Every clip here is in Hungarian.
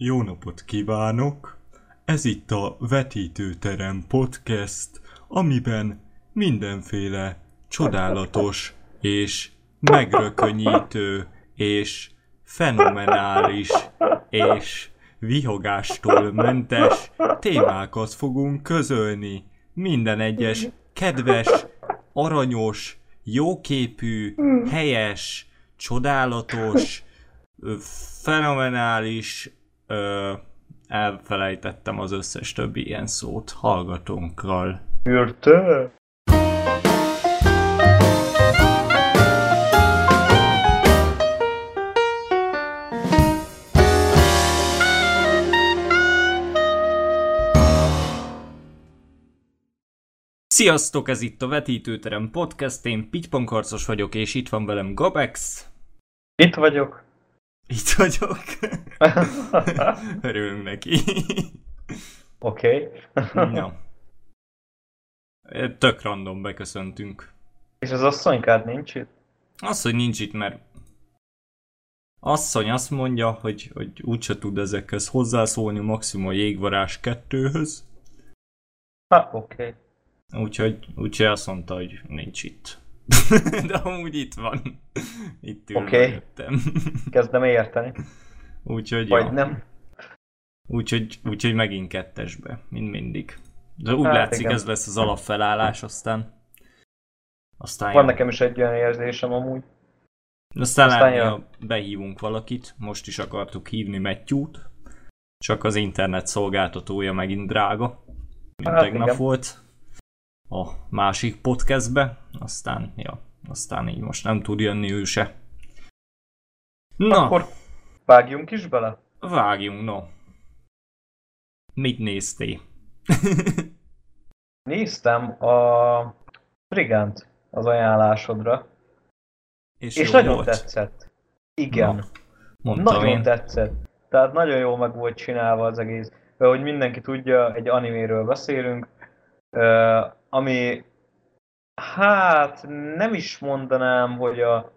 Jó napot kívánok! Ez itt a Vetítőterem Podcast, amiben mindenféle csodálatos és megrökönyítő és fenomenális és vihogástól mentes témákat fogunk közölni. Minden egyes kedves, aranyos, jóképű, helyes, csodálatos, fenomenális, ö, elfelejtettem az összes többi ilyen szót hallgatónkkal. Ürte? Sziasztok, ez itt a Vetítőterem Podcast, én Pitypankarcos vagyok, és itt van velem Gabex. Itt vagyok. Itt vagyok. Örülünk neki. Oké. Okay. Na. Tök random beköszöntünk. És az asszonykád nincs itt? Hogy nincs itt, mert asszony azt mondja, hogy, hogy úgyse tud ezekhez hozzászólni, maximum a jégvarás kettőhöz. Ha, oké. Okay. Úgyhogy, úgyhogy azt mondta, hogy nincs itt. De amúgy itt van. Itt ül Oké. mögöttem. Kezdem érteni. Úgyhogy, Vagy ja. nem. Úgyhogy, úgyhogy megint kettesbe, mint mindig. De úgy Hát látszik, igen. ez lesz az alapfelállás, aztán... Aztán, Van jön. nekem is egy olyan érzésem amúgy. aztán, aztán látni, jön. behívunk valakit, most is akartuk hívni Matthew-t, csak az internet szolgáltatója megint drága, mint Hát tegnap igen. volt a másik podcastbe, aztán, ja, aztán így most nem tud jönni ő se. Na, Akkor vágjunk is bele? vágjunk, no. Mit néztél? Néztem a Brigant az ajánlásodra, És, és nagyon volt? tetszett. Igen. Na, mondtam Nagyon én. tetszett. Tehát nagyon jól meg volt csinálva az egész. Mert hogy mindenki tudja, egy animéről beszélünk, ami hát nem is mondanám, hogy a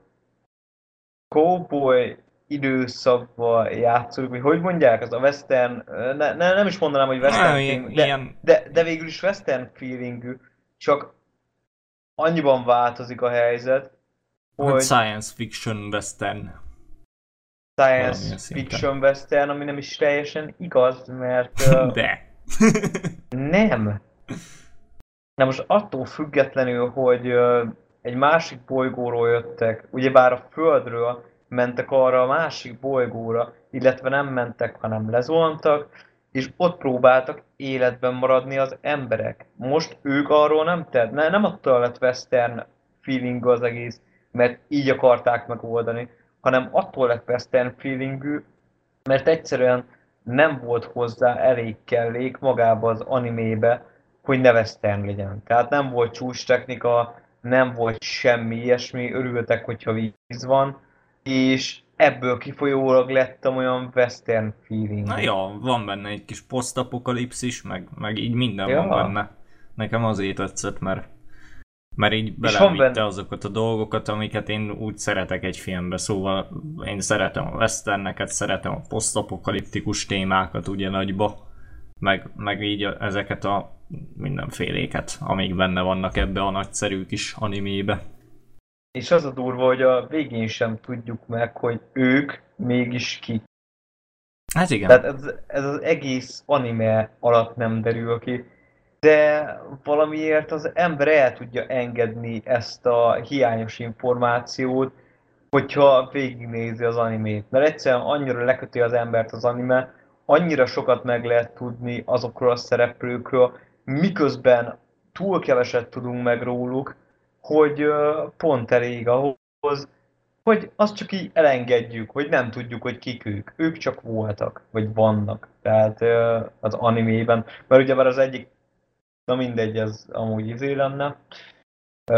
cowboy időszakban játszódik, vagy hogy mondják, az a western, ne, ne, nem is mondanám, hogy western ilyen, de, ilyen de, de végül is western feelingű, csak annyiban változik a helyzet, hogy... hogy science fiction western. science szinten. fiction western, ami nem is teljesen igaz, mert De. nem. Na most attól függetlenül, hogy egy másik bolygóról jöttek, ugyebár a Földről mentek arra a másik bolygóra, illetve nem mentek, hanem lezolntak, és ott próbáltak életben maradni az emberek. Most ők arról nem tett, ne, nem attól lett western feeling az egész, mert így akarták megoldani, hanem attól lett western feelingű, mert egyszerűen nem volt hozzá elég kellék magába az animébe, hogy ne western legyen. Tehát nem volt csúcs technika, nem volt semmi ilyesmi, örültek, hogyha víz van, és ebből kifolyólag lettem olyan western feeling. Na ja, van benne egy kis posztapokalipszis, meg, meg így minden Ja. van benne. Nekem azért tetszett, mert mert így belevitte azokat a dolgokat, amiket én úgy szeretek egy filmbe, szóval én szeretem a westerneket, szeretem a posztapokaliptikus témákat ugye nagyba, meg, meg így ezeket a mindenféléket, amik benne vannak ebbe a nagyszerű kis animébe. És az a durva, hogy a végén sem tudjuk meg, hogy ők mégis ki. Hát igen. Tehát ez, ez az egész anime alatt nem derül ki. De valamiért az ember el tudja engedni ezt a hiányos információt, hogyha végignézi az animét. Mert egyszerűen annyira leköti az embert az anime, annyira sokat meg lehet tudni azokról a szereplőkről, miközben túl keveset tudunk meg róluk, hogy pont elég ahhoz, hogy azt csak így elengedjük, hogy nem tudjuk, hogy kik ők. Ők csak voltak, vagy vannak. Tehát az animében, mert ugye már az egyik, na mindegy, ez amúgy izé lenne.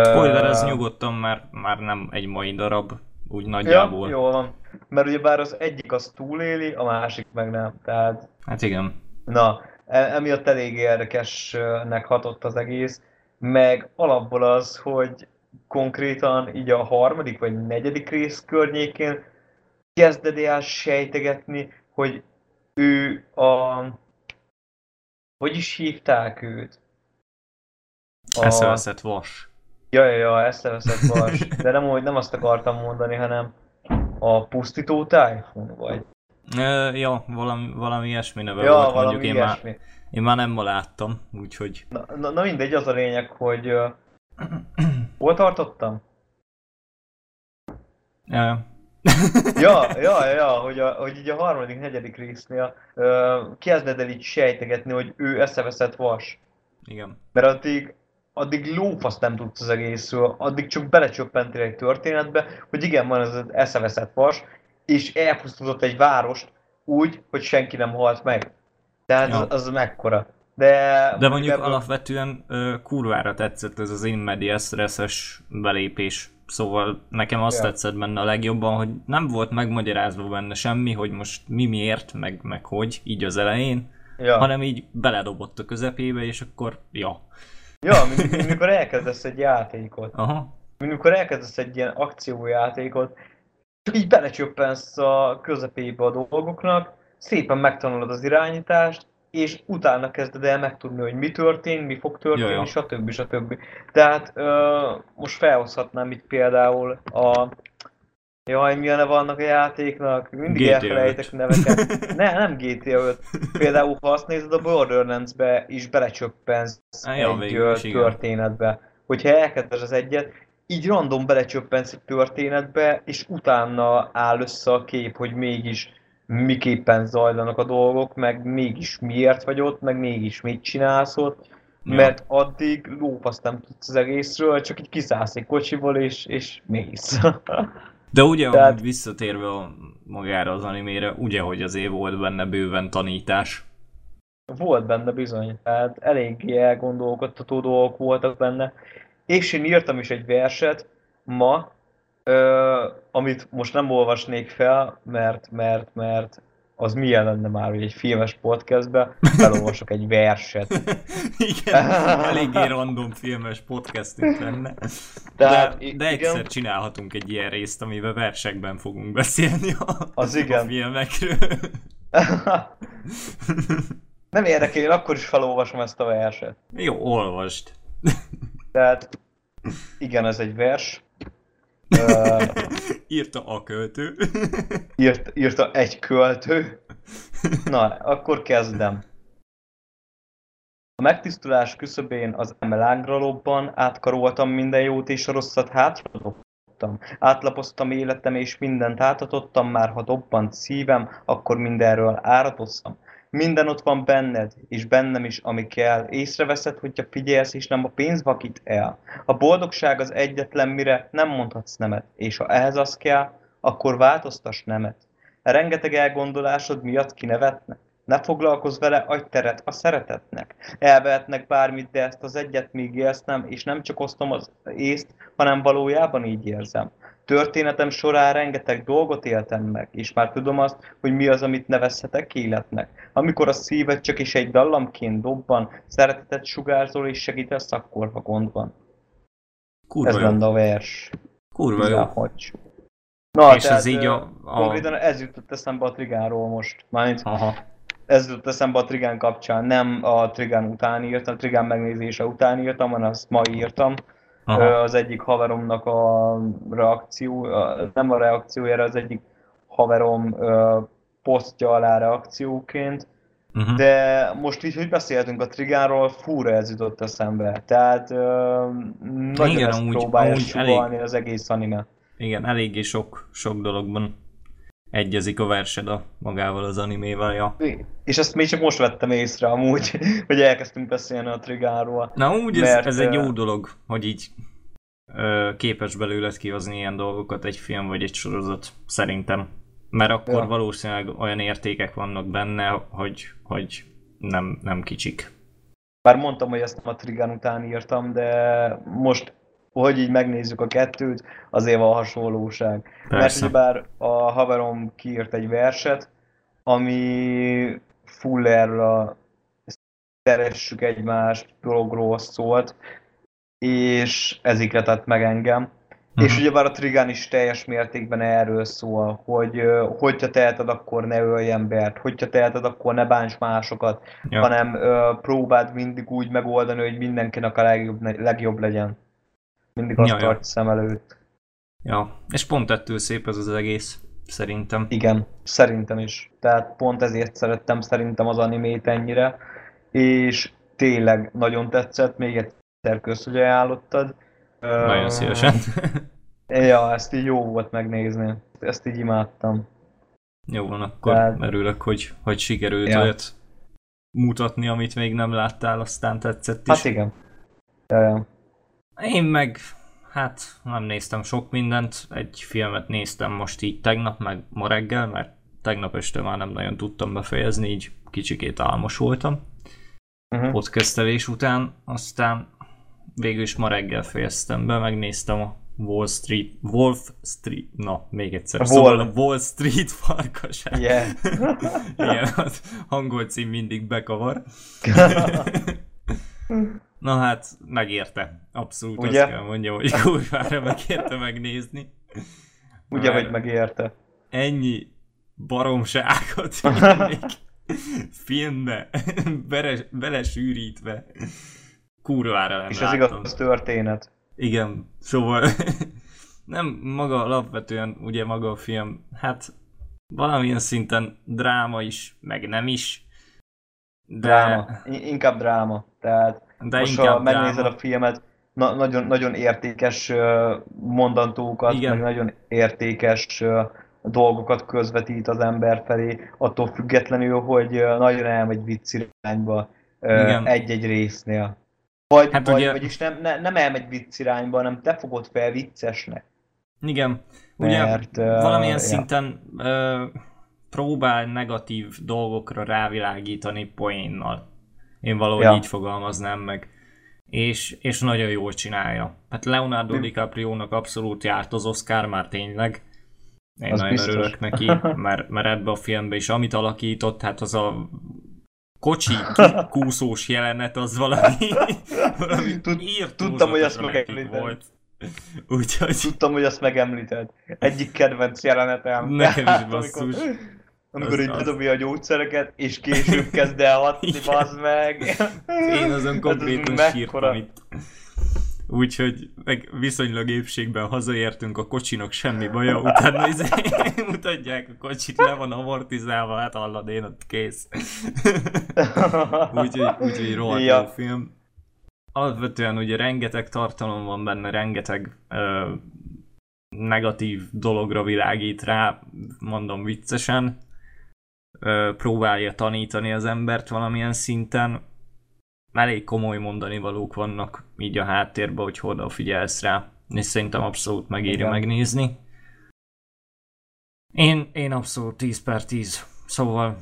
Spoiler, ez nyugodtan már, már nem egy mai darab, úgy Ja, nagyjából. jól van. Mert ugye bár az egyik az túléli, a másik meg nem. Tehát, Hát igen. na, emiatt elég érdekesnek hatott az egész. Meg alapból az, hogy konkrétan így a harmadik vagy negyedik rész környékén kezded el sejtegetni, hogy ő a... Hogy is hívták őt? A... Eszeveszett vas. Ja, ja, ja, eszeveszett vas. De nem, hogy nem azt akartam mondani, hanem a pusztító tájfun, vagy? Ö, ja, valami, valami ilyesmi neve ja, volt, valami mondjuk én ilyesmi. már, én már nem ma láttam, úgyhogy... Na, na, na mindegy, az a lényeg, hogy... Uh, hol tartottam? Ö, Ja, ja, ja, hogy, a, hogy így a harmadik, negyedik résznél uh, kezded el így sejtegetni, hogy ő eszeveszett vas. igen. Mert addig, addig lófasz nem tudsz az egészről, addig csak belecsöppentél egy történetbe, hogy igen, van ez az eszeveszett vas, és elpusztított egy várost úgy, hogy senki nem halt meg. Tehát Ja. az, az mekkora. De, De mondjuk ebből- alapvetően ö, kurvára tetszett ez az in medias res belépés. Szóval nekem azt Ja. tetszett benne a legjobban, hogy nem volt megmagyarázva benne semmi, hogy most mi miért, meg, meg hogy, így az elején, ja. hanem így beledobott a közepébe, és akkor ja. Ja, mint, mint mikor elkezdesz egy játékot. Aha. Mint mikor elkezdesz egy ilyen akciójátékot, csak így belecsöppensz a közepébe a dolgoknak, szépen megtanulod az irányítást, és utána kezded el megtudni, hogy mi történt, mi fog történni, Ja, ja. stb. stb. Tehát ö, most felhozhatnám itt például a... Jaj, mi a neve annak a játéknak? Mindig GTA elfelejtek 5. neveket. Ne, nem GTA 5. Például, ha azt nézed, a Borderlands-be is belecsöppensz ja, egy végül is, igen. történetbe. Hogyha elkezded az egyet, így random belecsöppensz egy történetbe, és utána áll össze a kép, hogy mégis miképpen zajlanak a dolgok, meg mégis miért vagy ott, meg mégis mit csinálsz ott, Ja. mert addig lópaszt nem tudsz az egészről, csak így kiszállsz egy kocsiból, és, és mész. De ugye, Tehát- visszatérve a, magára az animére, ugye, hogy azért volt benne bőven tanítás. Volt benne bizony, tehát eléggé elgondolkodtató dolgok voltak benne. És én írtam is egy verset ma, ö, amit most nem olvasnék fel, mert, mert, mert az milyen lenne már, hogy egy filmes podcastbe felolvasok egy verset. igen, eléggé random filmes podcastünk lenne. Tehát, de, de igen. egyszer csinálhatunk egy ilyen részt, amiben versekben fogunk beszélni a, Az a igen. filmekről. nem érdekel, én akkor is felolvasom ezt a verset. Jó, olvasd. Tehát igen, ez egy vers. Ö, Írta a költő. írt, írta egy költő. Na, akkor kezdem. A megtisztulás küszöbén az emelágra lobban, átkaroltam minden jót és a rosszat hátradobtam. Átlapoztam életem és mindent átadottam, már ha dobbant szívem, akkor mindenről áradoztam. Minden ott van benned, és bennem is, ami kell. Észreveszed, hogyha figyelsz, és nem a pénz vakít el. A boldogság az egyetlen, mire nem mondhatsz nemet, és ha ehhez az kell, akkor változtass nemet. Rengeteg elgondolásod miatt kinevetnek. Ne foglalkozz vele, adj teret a szeretetnek. Elvehetnek bármit, de ezt az egyet még élsz nem, és nem csak osztom az észt, hanem valójában így érzem. Történetem során rengeteg dolgot éltem meg, és már tudom azt, hogy mi az, amit nevezhetek életnek. Amikor a szíved csak is egy dallamként dobban, szeretetet sugárzol és segítesz akkor, ha gond van. Kurva Ez jó. lenne a vers. Kurva jó. Na, És tehát, ez így a- a- Konkrétan ez jutott eszembe a Trigánról most. Mármint Aha. ez jutott eszembe a Trigán kapcsán. Nem a Trigán után írtam, a Trigán megnézése után írtam, hanem azt ma írtam. Aha. Az egyik haveromnak a reakció, nem a reakciójára, az egyik haverom posztja alá reakcióként. Uh-huh. De most így, hogy beszéltünk a Trigánról, fúra ez jutott eszembe. Tehát ö, nagyon Igen, ezt amúgy- próbálja amúgy sugalni az egész anime. Igen, eléggé sok, sok dologban egyezik a versed a magával az animével, ja. És ezt még csak most vettem észre amúgy, hogy elkezdtünk beszélni a Trigánról. Na úgy, ez, Mert, ez egy ö, jó dolog, hogy így ö, képes belőled kihozni ilyen dolgokat egy film vagy egy sorozat, szerintem. Mert akkor Ja. valószínűleg olyan értékek vannak benne, hogy, hogy nem, nem kicsik. Bár mondtam, hogy ezt nem a Trigán után írtam, de most, hogy így megnézzük a kettőt, azért van hasonlóság. Mert Persze. ugyebár a haverom kiírt egy verset, ami full erről a szeressük egymást dologról szólt, és ez ikletett meg engem. Uh-huh. És ugyebár a Trigán is teljes mértékben erről szól, hogy hogyha teheted, akkor ne ölj embert, hogyha teheted, akkor ne bánts másokat, ja. hanem uh, próbáld mindig úgy megoldani, hogy mindenkinek a legjobb, legjobb legyen. Mindig azt ja, tarts ja. szem előtt. Ja, és pont ettől szép ez az egész, szerintem. Igen, szerintem is. Tehát pont ezért szerettem szerintem az animét ennyire, és tényleg nagyon tetszett, még egyszer kösz, hogy ajánlottad nagyon szívesen. ja, ezt így jó volt megnézni. Ezt így imádtam. Jó van, akkor Tehát... örülök, hogy, hogy sikerült ja. olyat mutatni, amit még nem láttál, aztán tetszett is. Hát igen. Ja, ja. Én meg, hát nem néztem sok mindent, egy filmet néztem most így tegnap, meg ma reggel, mert tegnap este már nem nagyon tudtam befejezni, így kicsikét álmos voltam uh-huh. podcastelés után, aztán végül is ma reggel fejeztem be, megnéztem a Wall Street, Wolf Street, na, még egyszer, a szóval Wall. a Wall Street farkasát. Yeah. Igen, az angol cím mindig bekavar. na hát, megérte. Abszolút Ugye? azt kell mondjam, hogy kurvára megérte megnézni. Ugye, hogy megérte. Ennyi baromságot filmbe bele, belesűrítve kurvára nem És ez igaz történet. Igen, szóval nem maga alapvetően, ugye maga a film, hát valamilyen szinten dráma is, meg nem is. De... Dráma, inkább dráma. Tehát de most ha megnézed dráma. a filmet, na- nagyon, nagyon értékes mondantókat, Igen. meg nagyon értékes dolgokat közvetít az ember felé, attól függetlenül, hogy nagyon elmegy vicc irányba egy-egy résznél. Vagy, hát vagy ugye... vagyis nem, ne, nem elmegy vicc irányba, hanem te fogod fel viccesnek. Igen. Ugye Mert, uh, valamilyen ja. szinten uh, próbál negatív dolgokra rávilágítani poénnal. Én valahogy ja. így fogalmaznám meg. És, és nagyon jól csinálja. Hát Leonardo DiCaprio-nak abszolút járt az Oscar már tényleg. Én az nagyon biztos. örülök neki, mert, mert ebbe a filmbe is amit alakított, hát az a kocsi kúszós jelenet az valami, valami Tud, Tudtam, hogy ezt megemlíted. Volt. Úgyhogy... Tudtam, hogy azt megemlíted. Egyik kedvenc jelenetem. Nekem is basszus. Amikor így bedobja a gyógyszereket, és később kezd el hatni, bazd meg. Én azon konkrétan sírtam itt. Úgyhogy meg viszonylag épségben hazaértünk, a kocsinak semmi baja, utána izé, mutatják a kocsit, le van amortizálva, hát hallod, én ott kész. úgyhogy, úgyhogy rohadt ja. jó film. Alapvetően ugye rengeteg tartalom van benne, rengeteg ö, negatív dologra világít rá, mondom viccesen. Próbálja tanítani az embert valamilyen szinten, elég komoly mondani valók vannak így a háttérben, hogy oda figyelsz rá, és szerintem abszolút megéri Igen. megnézni. Én, én abszolút 10 per 10, szóval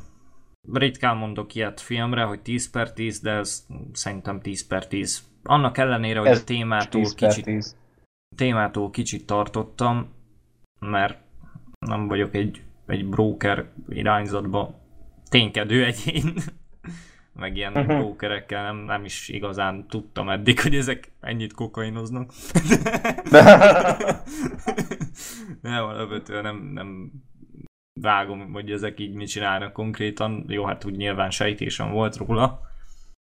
ritkán mondok ilyet filmre, hogy 10 per 10, de ez szerintem 10 per 10. Annak ellenére, hogy ez a témától kicsit, témától kicsit tartottam, mert nem vagyok egy, egy broker irányzatba ténykedő egyén meg ilyen uh-huh. brókerekkel nem, nem is igazán tudtam eddig, hogy ezek ennyit kokainoznak. nem, alapvetően nem, nem vágom, hogy ezek így mit csinálnak konkrétan. Jó, hát úgy nyilván sejtésem volt róla,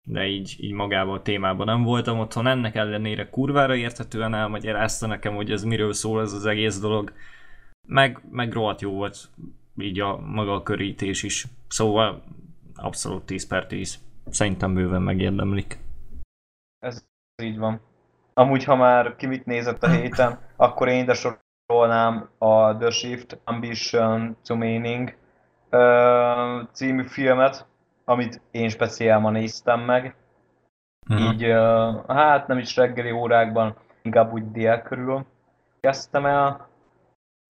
de így, így magában a témában nem voltam otthon. Ennek ellenére kurvára érthetően elmagyarázta nekem, hogy ez miről szól ez az egész dolog. Meg, meg rohadt jó volt így a maga a körítés is. Szóval abszolút 10 per 10. Szerintem bőven megérdemlik. Ez így van. Amúgy, ha már ki mit nézett a héten, akkor én ide sorolnám a The Shift Ambition to Meaning uh, című filmet, amit én speciál ma néztem meg. Uh-huh. Így, uh, hát nem is reggeli órákban, inkább úgy dél körül kezdtem el.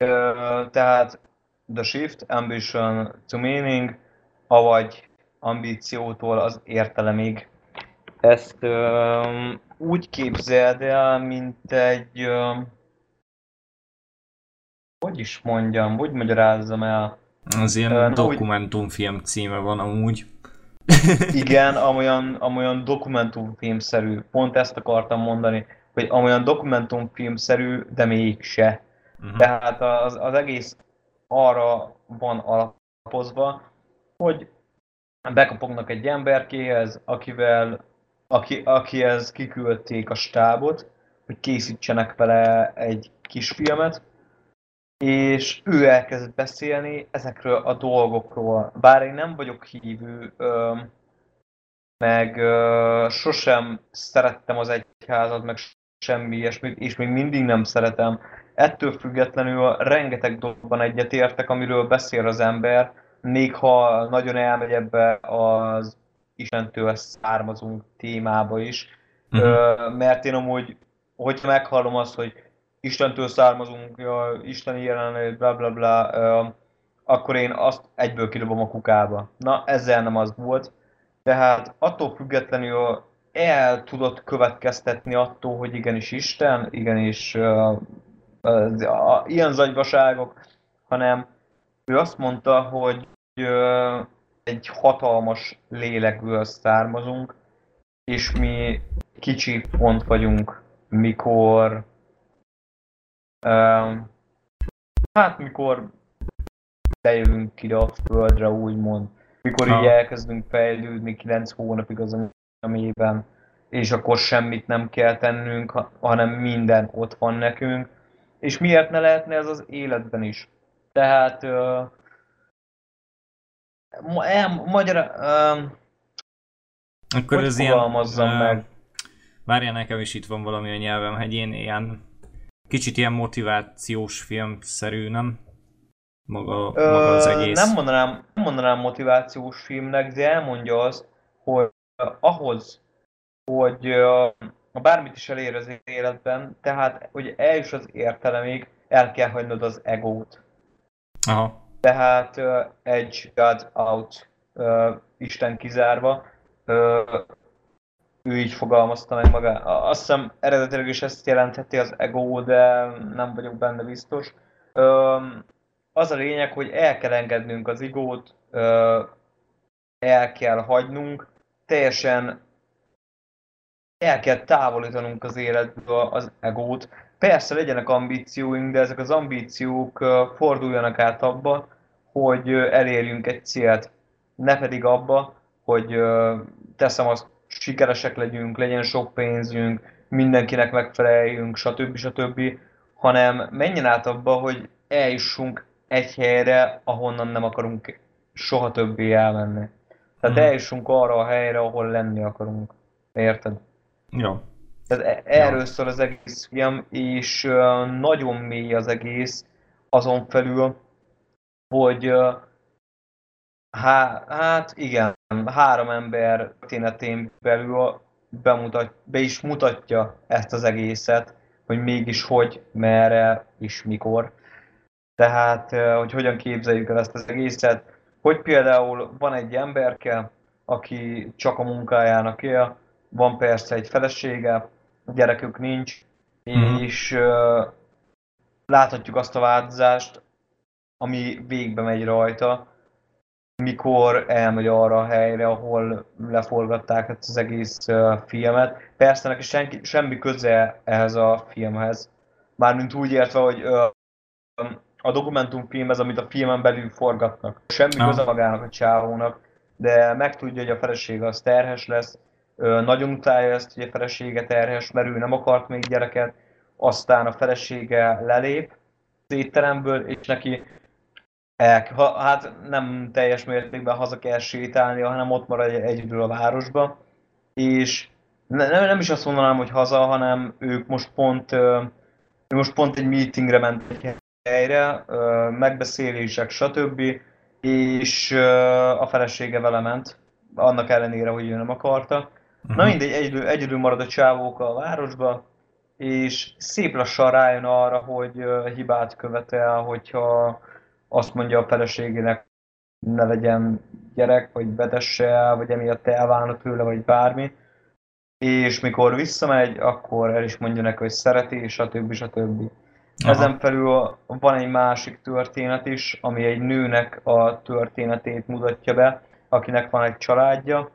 Uh, tehát The Shift, Ambition to Meaning, avagy ambíciótól az értelemig. Ezt ö, úgy képzeld el, mint egy... Ö, hogy is mondjam, hogy magyarázzam el? Az ilyen uh, dokumentumfilm úgy... címe van amúgy. Igen, amolyan, amolyan dokumentumfilmszerű. Pont ezt akartam mondani, hogy amolyan dokumentumfilmszerű, de mégse. Uh-huh. Tehát az, az egész arra van alapozva, hogy bekapognak egy emberkéhez, akivel, aki, akihez kiküldték a stábot, hogy készítsenek vele egy kisfilmet, és ő elkezd beszélni ezekről a dolgokról. Bár én nem vagyok hívő, meg sosem szerettem az egyházat, meg semmi ilyesmit, és még mindig nem szeretem. Ettől függetlenül rengeteg dologban egyetértek, amiről beszél az ember, még ha nagyon elmegy ebbe az Istentől származunk témába is, uh-huh. mert én amúgy, hogyha meghallom azt, hogy Istentől származunk, Isteni jelenlét, bla bla bla, akkor én azt egyből kidobom a kukába. Na, ezzel nem az volt. Tehát attól függetlenül el tudott következtetni attól, hogy igenis Isten, igenis uh, uh, uh, ilyen zagyvaságok, hanem ő azt mondta, hogy uh, egy hatalmas lélekből származunk, és mi kicsi pont vagyunk, mikor uh, hát mikor bejövünk ide a földre, úgymond. Mikor ha. így elkezdünk fejlődni 9 hónapig az amében, és akkor semmit nem kell tennünk, hanem minden ott van nekünk. És miért ne lehetne ez az életben is? Tehát uh, el, magyar, uh, akkor ez ilyen, uh, meg? Várjál, nekem is itt van valami a nyelvem, hogy én ilyen kicsit ilyen motivációs filmszerű, nem? Maga, Ö, maga az egész. Nem mondanám, nem mondanám motivációs filmnek, de elmondja azt, hogy ahhoz, hogy ha bármit is elér az életben, tehát, hogy eljuss az értelemig, el kell hagynod az egót. Aha. Tehát uh, egy God out, uh, Isten kizárva, uh, ő így fogalmazta meg maga. Azt hiszem eredetileg is ezt jelentheti az ego, de nem vagyok benne biztos. Uh, az a lényeg, hogy el kell engednünk az igót, el kell hagynunk, teljesen el kell távolítanunk az életből az egót. Persze legyenek ambícióink, de ezek az ambíciók forduljanak át abba, hogy elérjünk egy célt, ne pedig abba, hogy teszem azt, sikeresek legyünk, legyen sok pénzünk, mindenkinek megfeleljünk, stb. stb. hanem menjen át abba, hogy eljussunk egy helyre, ahonnan nem akarunk soha többé elmenni. Tehát mm. eljussunk arra a helyre, ahol lenni akarunk. Érted? Jó. Tehát e- erről szól az egész film, és nagyon mély az egész, azon felül, hogy há, hát igen, három ember történetén belül bemutat, be is mutatja ezt az egészet, hogy mégis hogy, merre és mikor. Tehát, hogy hogyan képzeljük el ezt az egészet, hogy például van egy emberke, aki csak a munkájának él, van persze egy felesége, gyerekük nincs, mm. és uh, láthatjuk azt a változást, ami végbe megy rajta, mikor elmegy arra a helyre, ahol leforgatták ezt az egész uh, filmet. Persze neki senki, semmi köze ehhez a filmhez. Mármint úgy értve, hogy uh, a dokumentumfilm ez, amit a filmen belül forgatnak. Semmi köze magának a csávónak, de megtudja, hogy a felesége az terhes lesz, nagyon utálja ezt, hogy a felesége terhes, mert ő nem akart még gyereket, aztán a felesége lelép az étteremből, és neki el, hát nem teljes mértékben haza kell sétálni, hanem ott marad egyedül a városba, és ne, nem, nem is azt mondanám, hogy haza, hanem ők most pont, ő most pont egy meetingre ment egy helyre, megbeszélések, stb. És a felesége vele ment, annak ellenére, hogy ő nem akarta. Uh-huh. Na mindegy, egyedül, egyedül marad a csávók a városba, és szép lassan rájön arra, hogy hibát követel, hogyha azt mondja a feleségének, ne legyen gyerek, vagy bedesse el, vagy emiatt elválna tőle, vagy bármi. És mikor visszamegy, akkor el is mondja neki, hogy szereti, stb. stb. Aha. Ezen felül van egy másik történet is, ami egy nőnek a történetét mutatja be, akinek van egy családja,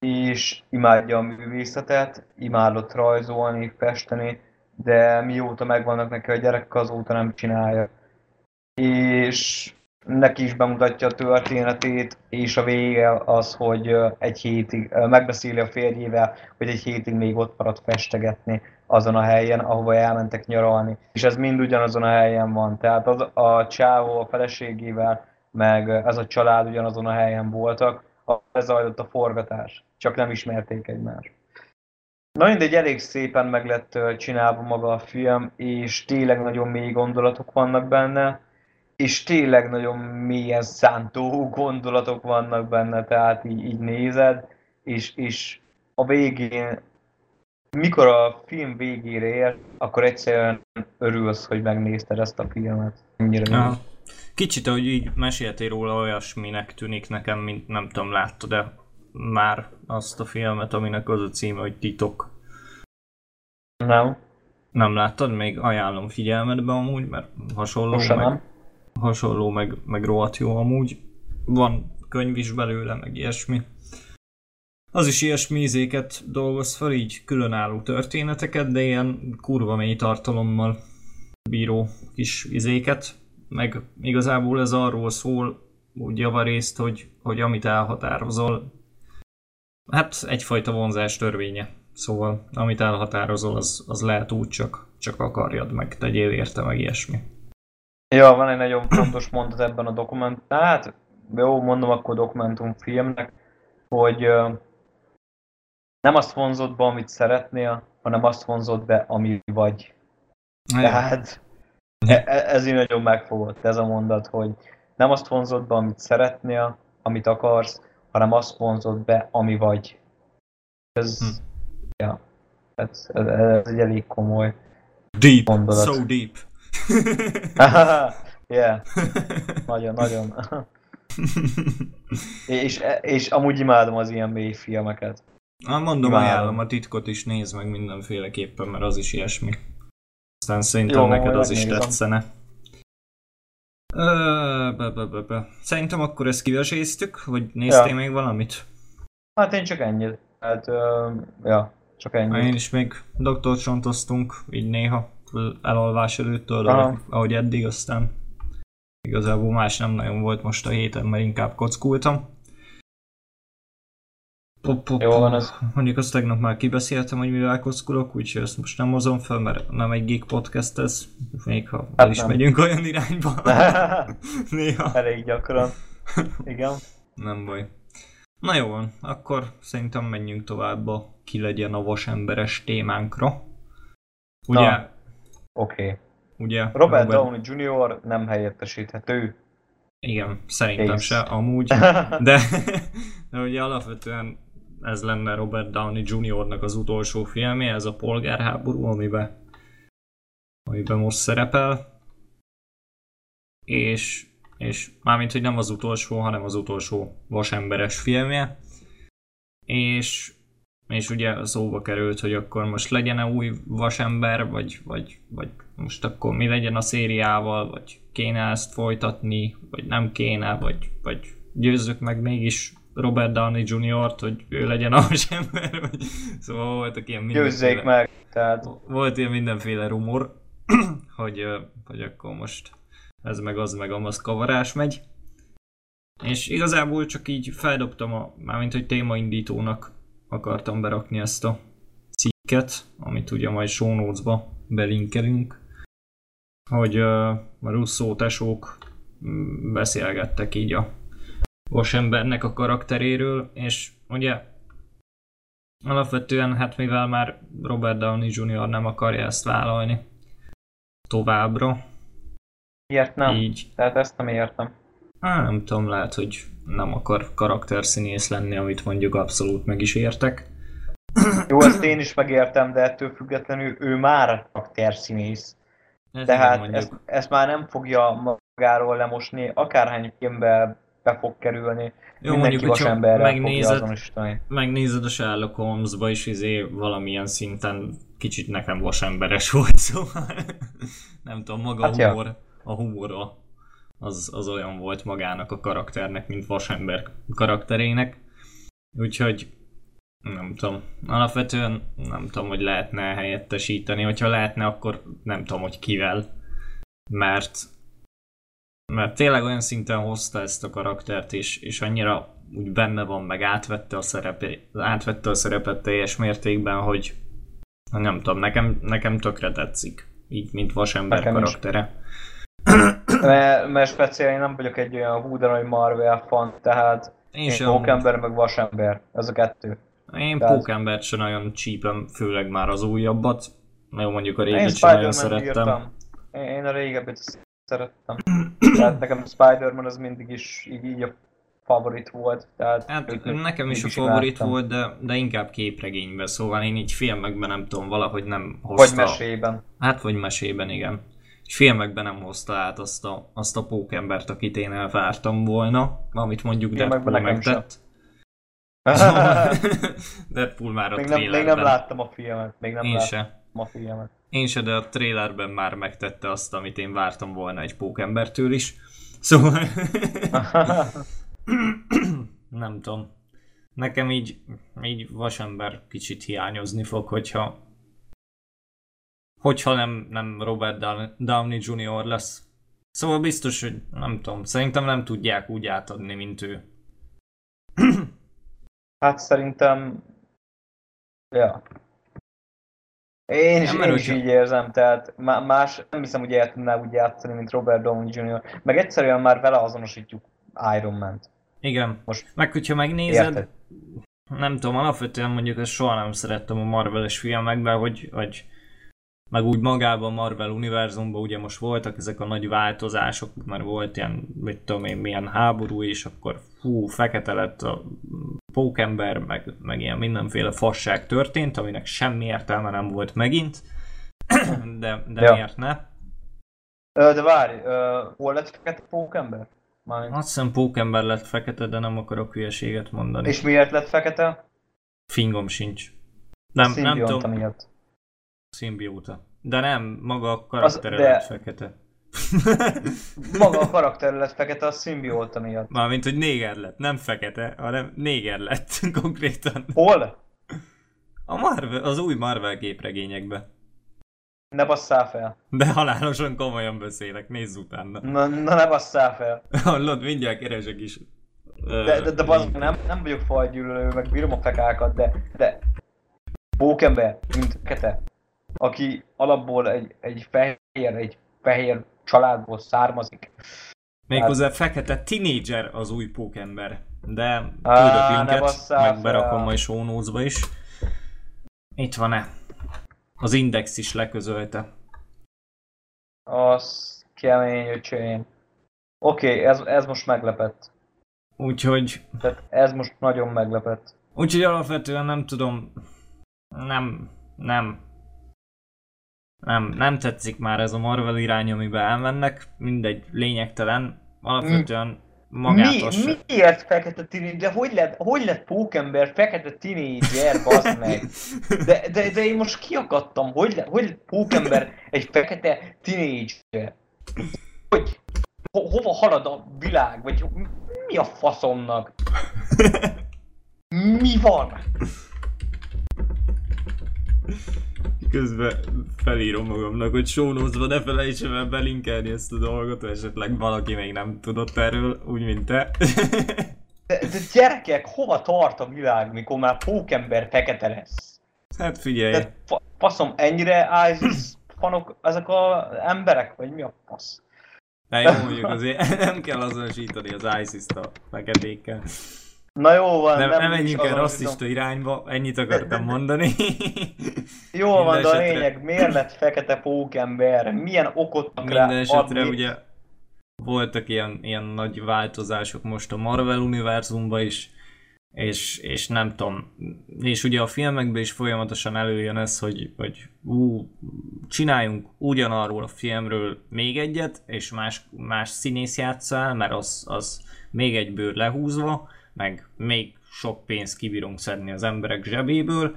és imádja a művészetet, imádott rajzolni, festeni, de mióta megvannak neki a gyerek, azóta nem csinálja. És neki is bemutatja a történetét, és a vége az, hogy egy hétig megbeszéli a férjével, hogy egy hétig még ott marad festegetni azon a helyen, ahova elmentek nyaralni. És ez mind ugyanazon a helyen van. Tehát az, a csávó a feleségével, meg ez a család ugyanazon a helyen voltak, ez zajlott a forgatás. Csak nem ismerték egymást. Na mindegy, elég szépen meg lett csinálva maga a film, és tényleg nagyon mély gondolatok vannak benne és tényleg nagyon mélyen szántó gondolatok vannak benne, tehát így, így nézed, és, és a végén, mikor a film végére ér, akkor egyszerűen örülsz, hogy megnézted ezt a filmet. Ennyire ja. Kicsit, ahogy így meséltél róla, olyasminek tűnik nekem, mint nem tudom, láttad-e már azt a filmet, aminek az a címe, hogy Titok? Nem. Nem láttad? Még ajánlom figyelmedbe amúgy, mert hasonló. Most meg... nem hasonló, meg, meg rohadt jó amúgy. Van könyv is belőle, meg ilyesmi. Az is ilyesmi izéket dolgoz fel, így különálló történeteket, de ilyen kurva mély tartalommal bíró kis izéket. Meg igazából ez arról szól, úgy javarészt, hogy, hogy amit elhatározol, hát egyfajta vonzás törvénye. Szóval amit elhatározol, az, az lehet úgy csak, csak akarjad meg, tegyél érte meg ilyesmi. Ja, van egy nagyon fontos mondat ebben a dokumentum. Hát, jó, mondom akkor dokumentumfilmnek, hogy uh, nem azt vonzott be, amit szeretnél, hanem azt vonzott be, ami vagy. Tehát ez így nagyon megfogott, ez a mondat, hogy nem azt vonzott be, amit szeretnél, amit akarsz, hanem azt vonzott be, ami vagy. Ez, hm. ja, ez, ez, ez egy elég komoly Deep, mondat. so deep. yeah. Nagyon, nagyon. és, és amúgy imádom az ilyen mély filmeket. Hát mondom, imádom. ajánlom a titkot is, nézd meg mindenféleképpen, mert az is ilyesmi. Aztán szerintem Jó, neked az is tetszene. Ö, be, be, be, be. Szerintem akkor ezt kiveséztük, vagy néztél ja. még valamit? Hát én csak ennyit. Hát, ö, ja, csak ennyit. Én is még doktor csontoztunk, így néha elalvás előtt, ahogy, ahogy eddig, aztán igazából más nem nagyon volt most a héten, mert inkább kockultam. Pop, pop, Jó van az. Mondjuk azt tegnap már kibeszéltem, hogy mivel kockulok, úgyhogy ezt most nem hozom fel, mert nem egy geek podcast ez, még ha hát el is nem. megyünk olyan irányba. Néha. Elég gyakran. Igen. nem baj. Na jó van, akkor szerintem menjünk tovább a ki legyen a vasemberes témánkra. Ugye. Oké. Okay. Ugye? Robert, Robert Downey Jr. nem helyettesíthető. Igen, szerintem Kész. se, amúgy. De, de ugye alapvetően ez lenne Robert Downey Jr.-nak az utolsó filmje, ez a polgárháború, amiben, amiben most szerepel. És, és mármint, hogy nem az utolsó, hanem az utolsó vasemberes filmje. És és ugye szóba került, hogy akkor most legyen-e új vasember, vagy, vagy, vagy most akkor mi legyen a szériával, vagy kéne ezt folytatni, vagy nem kéne, vagy, vagy győzzük meg mégis Robert Downey Jr.-t, hogy ő legyen a vasember, vagy... szóval voltak ilyen mindenféle... Győzzék meg, tehát... Volt ilyen mindenféle rumor, hogy, hogy akkor most ez meg az meg amaz kavarás megy. És igazából csak így feldobtam a, mármint hogy témaindítónak akartam berakni ezt a cikket, amit ugye majd show notes-ba belinkelünk, hogy uh, a Russo tesók mm, beszélgettek így a vasembernek a karakteréről, és ugye alapvetően hát mivel már Robert Downey Jr. nem akarja ezt vállalni továbbra. Miért nem? Így. Tehát ezt nem értem. Á, nem tudom, lehet, hogy nem akar karakterszínész lenni, amit mondjuk abszolút meg is értek. Jó, ezt én is megértem, de ettől függetlenül ő már karakterszínész. Ez Tehát ezt, ezt már nem fogja magáról lemosni, akárhány filmbe be fog kerülni. Jó, Mindenki mondjuk, emberrel megnézed, megnézed a Sherlock Holmes-ba is izé valamilyen szinten kicsit nekem vasemberes volt, szóval nem tudom, maga hát a humor, ja. a humor az, az olyan volt magának a karakternek, mint vasember karakterének. Úgyhogy Nem tudom. Alapvetően nem tudom, hogy lehetne helyettesíteni. Hogyha lehetne, akkor nem tudom, hogy kivel. Mert mert tényleg olyan szinten hozta ezt a karaktert, és, és annyira úgy benne van, meg átvette a, szerepé, átvette a szerepet teljes mértékben, hogy nem tudom, nekem, nekem tökre tetszik. Így, mint vasember nekem karaktere. mert, mert speciál én nem vagyok egy olyan húderai Marvel fan, tehát én, én Pókember meg Vasember, ez a kettő. Én tehát... Pókembert sem nagyon csípem, főleg már az újabbat. Jó, mondjuk a régit sem nagyon szerettem. Írtam. Én a régebbit szerettem. Tehát nekem Spider-Man az mindig is így, így a favorit volt. Tehát hát őt, nekem is a favorit imádtam. volt, de, de inkább képregényben, szóval én így filmekben nem tudom, valahogy nem hozta... Vagy mesében. Hát vagy mesében, igen. És filmekben nem hozta át azt a, azt a pókembert, akit én elvártam volna, amit mondjuk Deadpool megtett. Deadpool már a még nem, még nem láttam a filmet. Még nem én láttam se. a filmet. Én se, de a trailerben már megtette azt, amit én vártam volna egy pókembertől is. Szóval... nem tudom. Nekem így, így vasember kicsit hiányozni fog, hogyha hogyha nem, nem Robert Downey Jr. lesz. Szóval biztos, hogy nem tudom, szerintem nem tudják úgy átadni, mint ő. hát szerintem... Ja. Én is, én is így érzem, tehát más, nem hiszem, hogy el tudná úgy játszani, mint Robert Downey Jr. Meg egyszerűen már vele azonosítjuk Iron Man-t. Igen. Most Meg hogyha megnézed, érted? nem tudom, alapvetően mondjuk ezt soha nem szerettem a Marvel-es filmekben, hogy, hogy meg úgy magában a Marvel univerzumban ugye most voltak ezek a nagy változások, mert volt ilyen, mit tudom én, milyen háború, és akkor fú, fekete lett a pókember, meg, meg ilyen mindenféle fasság történt, aminek semmi értelme nem volt megint, de, de ja. miért ne? De várj, uh, hol lett fekete pókember? Már... Azt hiszem pókember lett fekete, de nem akarok hülyeséget mondani. És miért lett fekete? Fingom sincs. Nem, nem tudom. miatt. Szimbióta. De nem, maga a karakter de... lett fekete. maga a karakter lett fekete a szimbióta miatt. Mármint, hogy néger lett, nem fekete, hanem néger lett konkrétan. Hol? A Marvel, az új Marvel képregényekbe. Ne basszál fel. De halálosan komolyan beszélek, nézz utána. Na, na ne basszál fel. Hallod, mindjárt keresek is. De, de, de bazd, nem, nem vagyok fajgyűlölő, meg bírom a fekákat, de, de Pókember, mint Kete, aki alapból egy, egy fehér, egy fehér családból származik. Méghozzá hát... fekete tinédzser az új pókember. De küldök linket, meg berakom majd show is. Itt van-e? Az Index is leközölte. Az kemény öcsém. Oké, okay, ez, ez most meglepett. Úgyhogy... Tehát ez most nagyon meglepett. Úgyhogy alapvetően nem tudom... Nem... Nem. Nem, nem tetszik már ez a Marvel irány, amiben elmennek. Mindegy, lényegtelen. Alapvetően magától Mi, miért fekete tínédzser? Hogy lett, hogy lett pókember fekete tínédzser, bazd meg? De, de, de én most kiakadtam, hogy lett, hogy lett pókember egy fekete tínédzser? Hogy ho, hova halad a világ? Vagy mi a faszomnak? Mi van? Közben felírom magamnak, hogy sónózva ne felejtsem el belinkelni ezt a dolgot, esetleg valaki még nem tudott erről, úgy, mint te. De, de gyerekek, hova tart a világ, mikor már pókember fekete lesz? Hát figyelj. De fa- faszom, ennyire ISIS fanok ezek az emberek, vagy mi a fasz? De jó, mondjuk azért nem kell azonosítani az ISIS-t a feketékkel. Na jó van, nem, nem, nem menjünk el rasszista irányba, ennyit akartam mondani. jó van, de a lényeg, miért lett fekete pókember? Milyen okot Minden esetre adni? ugye voltak ilyen, ilyen nagy változások most a Marvel univerzumban is, és, és nem tudom, és ugye a filmekben is folyamatosan előjön ez, hogy, hogy ú, csináljunk ugyanarról a filmről még egyet, és más, más színész játszál, mert az, az még egy bőr lehúzva, meg még sok pénzt kibírunk szedni az emberek zsebéből,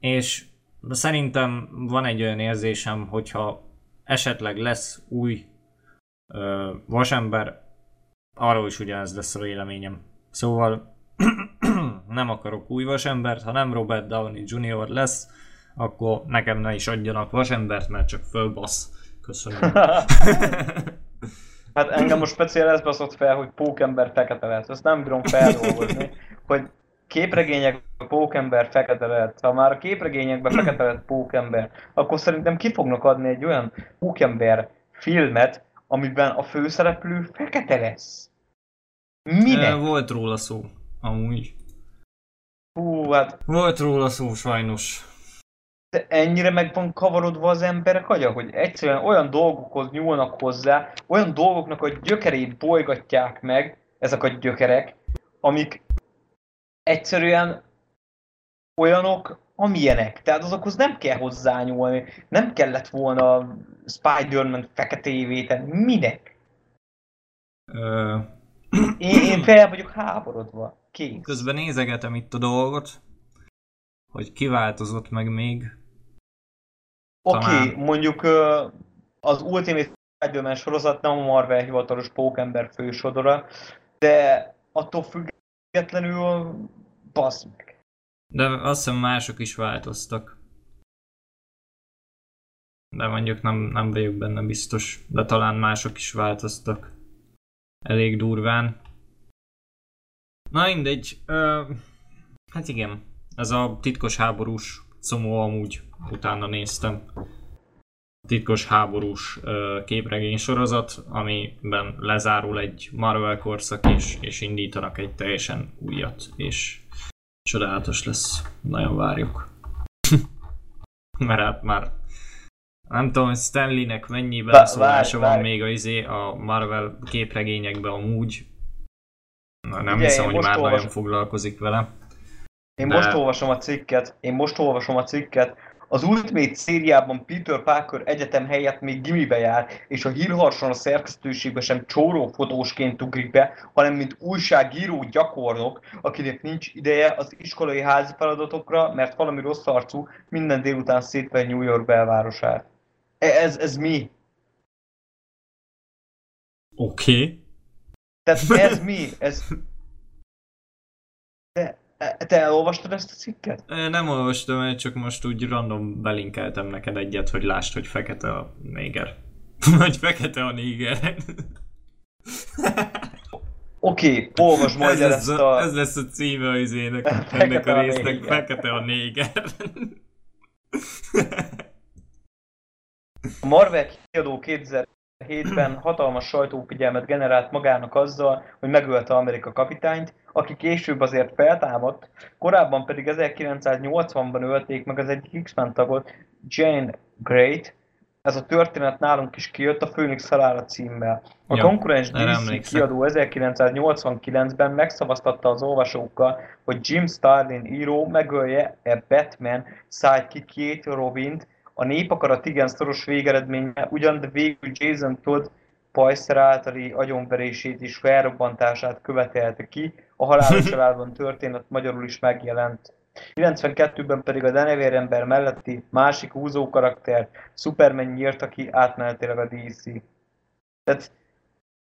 és szerintem van egy olyan érzésem, hogyha esetleg lesz új ö, vasember, arról is ugyanez lesz a véleményem. Szóval nem akarok új vasembert, ha nem Robert Downey Jr. lesz, akkor nekem ne is adjanak vasembert, mert csak fölbasz. Köszönöm. hát engem most speciál ez baszott fel, hogy pókember fekete lesz. Ezt nem bírom feldolgozni, hogy képregényekben pókember fekete lett. Ha már a képregényekben fekete lett pókember, akkor szerintem ki fognak adni egy olyan pókember filmet, amiben a főszereplő fekete lesz. Minek? Volt róla szó, amúgy. Hú, hát... Volt róla szó, sajnos. De ennyire meg van kavarodva az emberek agya, hogy egyszerűen olyan dolgokhoz nyúlnak hozzá, olyan dolgoknak a gyökerét bolygatják meg, ezek a gyökerek, amik egyszerűen olyanok, amilyenek. Tehát azokhoz nem kell hozzányúlni. Nem kellett volna Spider-Man feketévé tenni. Minek? Ö... Én, én fel vagyok háborodva. Kész. Közben nézegetem itt a dolgot, hogy kiváltozott meg még. Oké, okay, Talán... mondjuk az Ultimate Spider-Man sorozat nem a Marvel hivatalos pókember fősodora, de attól függetlenül basz meg. De azt hiszem mások is változtak. De mondjuk nem, nem vagyok benne biztos, de talán mások is változtak. Elég durván. Na mindegy, ö, hát igen, ez a titkos háborús szomó amúgy utána néztem. Titkos háborús ö, képregény sorozat, amiben lezárul egy Marvel korszak és, és indítanak egy teljesen újat, és csodálatos lesz. Nagyon várjuk. Mert hát már nem tudom, hogy Stanleynek mennyi beleszólása van még a, izé, a Marvel képregényekben amúgy. Na, nem Ugye, hiszem, hogy már olvasom. nagyon foglalkozik vele. Én de... most olvasom a cikket, én most olvasom a cikket, az Ultimate szériában Peter Parker egyetem helyett még gimibe jár, és a hírharson a szerkesztőségbe sem csóró fotósként ugrik be, hanem mint újságíró gyakornok, akinek nincs ideje az iskolai házi feladatokra, mert valami rossz arcú minden délután szétven New York belvárosát. E, ez, ez mi? Oké. Okay. Tehát ez mi? Ez... De te elolvastad ezt a cikket? Nem olvastam, csak most úgy random belinkeltem neked egyet, hogy lásd, hogy fekete a néger. Vagy fekete a néger. Oké, okay, olvasd majd ez ezt a... Ez lesz a címe az ének, ennek a résznek, a fekete a néger. A Marvel kiadó 2007-ben hatalmas sajtófigyelmet generált magának azzal, hogy megölte Amerika kapitányt, aki később azért feltámadt, korábban pedig 1980-ban ölték meg az egyik X-Men tagot, Jane Great. Ez a történet nálunk is kijött a Phoenix halála címmel. A ja, konkurens DC kiadó 1989-ben megszavaztatta az olvasókkal, hogy Jim Starlin író megölje-e Batman sidekickjét Robint, a népakarat igen szoros végeredménye, ugyan de végül Jason Todd Pajszer általi agyonverését és felrobbantását követelte ki, a halálos családban történet magyarul is megjelent. 92-ben pedig a denevérember melletti másik húzó karakter, Superman nyírta ki átmenetileg a DC. Tehát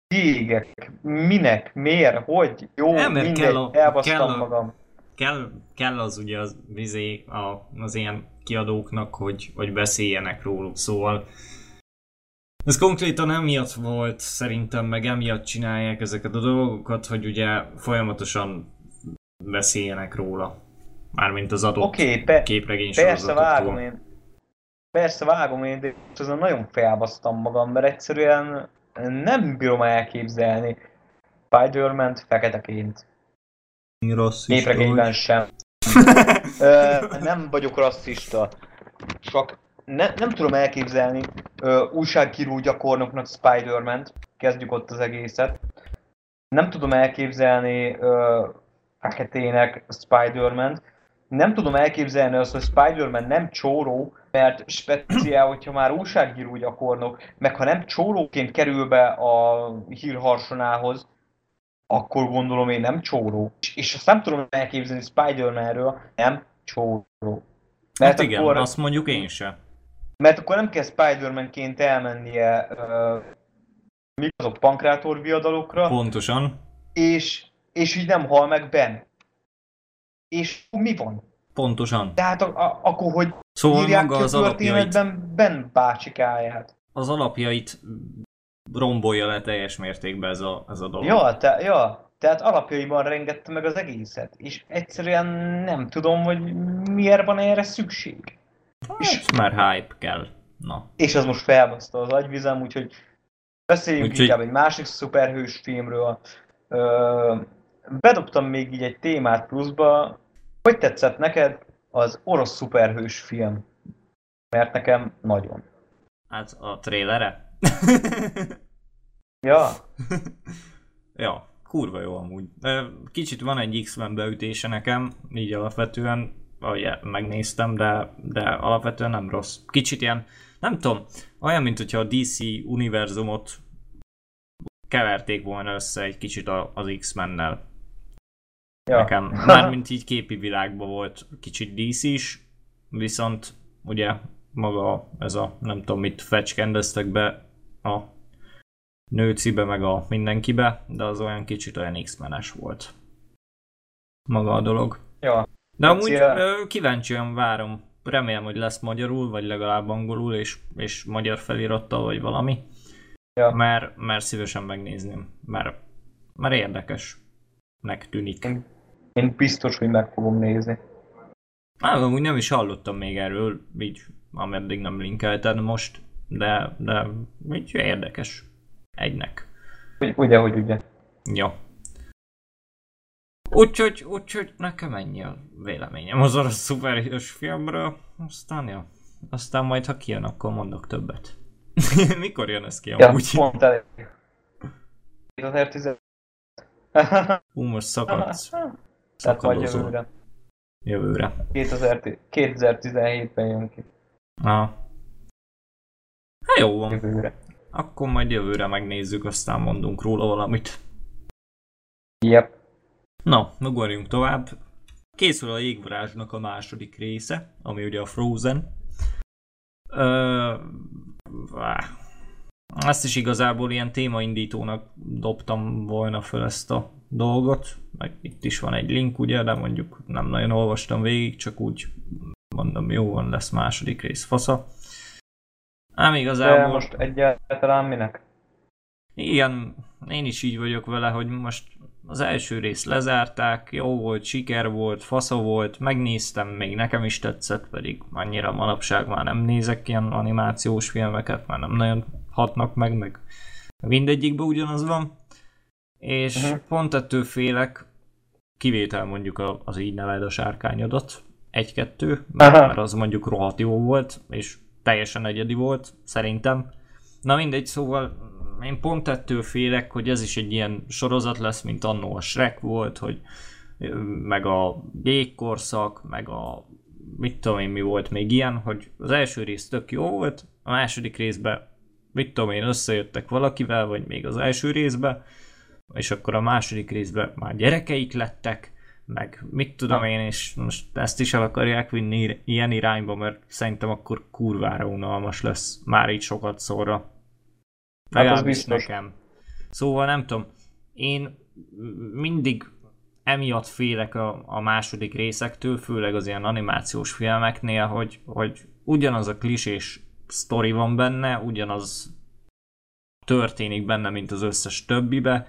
Jégek, minek, miért, hogy, jó, Nem, mindegy, kell a, elbasztam kell a, magam. Kell, kell az ugye az, vizé, a, az ilyen kiadóknak, hogy, hogy beszéljenek róluk, szóval ez konkrétan emiatt volt, szerintem meg emiatt csinálják ezeket a dolgokat, hogy ugye folyamatosan beszéljenek róla. Mármint az adott okay, pe- képregény Persze vágom én. Persze vágom én, de azon nagyon felbasztam magam, mert egyszerűen nem bírom elképzelni spider feketeként. Rasszista Képregényben sem. nem vagyok rasszista. Csak ne, nem tudom elképzelni uh, újságíró gyakornoknak Spider-Man-t, kezdjük ott az egészet. Nem tudom elképzelni uh, feketének Spider-Man-t. Nem tudom elképzelni azt, hogy Spider-Man nem csóró, mert speciál, hogyha már újságíró gyakornok, meg ha nem csóróként kerül be a hírharsonához, akkor gondolom én nem csóró. És, és azt nem tudom elképzelni Spider-Man-ről, nem csóró. Mert hát igen, akkor, azt mondjuk én sem. Mert akkor nem kell Spider-Man-ként elmennie uh, mik azok pankrátor viadalokra. Pontosan. És, és így nem hal meg Ben. és mi van? Pontosan. Tehát a, a, akkor, hogy Szóval írják maga az alapjait, Ben bácsikáját. az alapjait rombolja le teljes mértékben ez a, ez a dolog. Ja, te, ja, tehát alapjaiban rengette meg az egészet, és egyszerűen nem tudom, hogy miért van erre szükség. És már hype kell. Na. És az most felbaszta az agyvizem, úgyhogy beszéljünk Úgyhogy- inkább egy másik szuperhős filmről. Ö, bedobtam még így egy témát pluszba. Hogy tetszett neked az orosz szuperhős film? Mert nekem nagyon. Hát a trélere? Ja, ja, kurva jó amúgy. Kicsit van egy X-Men beütése nekem, így alapvetően, ahogy megnéztem, de, de alapvetően nem rossz. Kicsit ilyen, nem tudom, olyan, mint hogyha a DC univerzumot keverték volna össze egy kicsit az X-mennel. ja. Nekem, mármint így képi világban volt kicsit DC is, viszont ugye maga ez a nem tudom mit fecskendeztek be a nőcibe meg a mindenkibe, de az olyan kicsit olyan X-menes volt. Maga a dolog. ja. De amúgy ö, kíváncsian várom. Remélem, hogy lesz magyarul, vagy legalább angolul, és, és magyar felirattal, vagy valami. Ja. Mert, mert szívesen megnézném. Mert, mert érdekesnek tűnik. Én, én biztos, hogy meg fogom nézni. Á, amúgy nem is hallottam még erről, így ameddig nem linkelted most, de, de így érdekes. Egynek. Ugye, hogy ugye. Jó. Úgyhogy, úgyhogy nekem ennyi a véleményem az orosz szuperhős filmről, aztán ja. Aztán majd ha kijön, akkor mondok többet. Mikor jön ez ki Ja, amúgy? pont elég. 2010. Hú, most szakadsz. Szakadozol. jövőre. Jövőre. 2000 2017-ben jön ki. Ah. Jó van. Jövőre. Akkor majd jövőre megnézzük, aztán mondunk róla valamit. Yep. Na, ugorjunk tovább. Készül a jégvarázsnak a második része, ami ugye a Frozen. Ö, ezt is igazából ilyen témaindítónak dobtam volna föl ezt a dolgot, meg itt is van egy link ugye, de mondjuk nem nagyon olvastam végig, csak úgy mondom, jó van, lesz második rész fasza. Ám De igazából... most egyáltalán minek? Igen, én is így vagyok vele, hogy most az első részt lezárták, jó volt, siker volt, fasza volt, megnéztem, még nekem is tetszett, pedig annyira manapság már nem nézek ilyen animációs filmeket, már nem nagyon hatnak meg, meg mindegyikben ugyanaz van. És uh-huh. pont ettől félek, kivétel mondjuk az így neved a sárkányodat, egy-kettő, mert, mert az mondjuk rohadt jó volt, és teljesen egyedi volt, szerintem. Na mindegy, szóval én pont ettől félek, hogy ez is egy ilyen sorozat lesz, mint annó a Shrek volt, hogy meg a jégkorszak, meg a mit tudom én mi volt még ilyen, hogy az első rész tök jó volt, a második részben mit tudom én összejöttek valakivel, vagy még az első részben, és akkor a második részben már gyerekeik lettek, meg mit tudom én, és most ezt is el akarják vinni ilyen irányba, mert szerintem akkor kurvára unalmas lesz, már így sokat szóra. Legalábbis biztos. nekem. Szóval nem tudom, én mindig emiatt félek a, a második részektől, főleg az ilyen animációs filmeknél, hogy, hogy ugyanaz a klisés sztori van benne, ugyanaz történik benne, mint az összes többibe,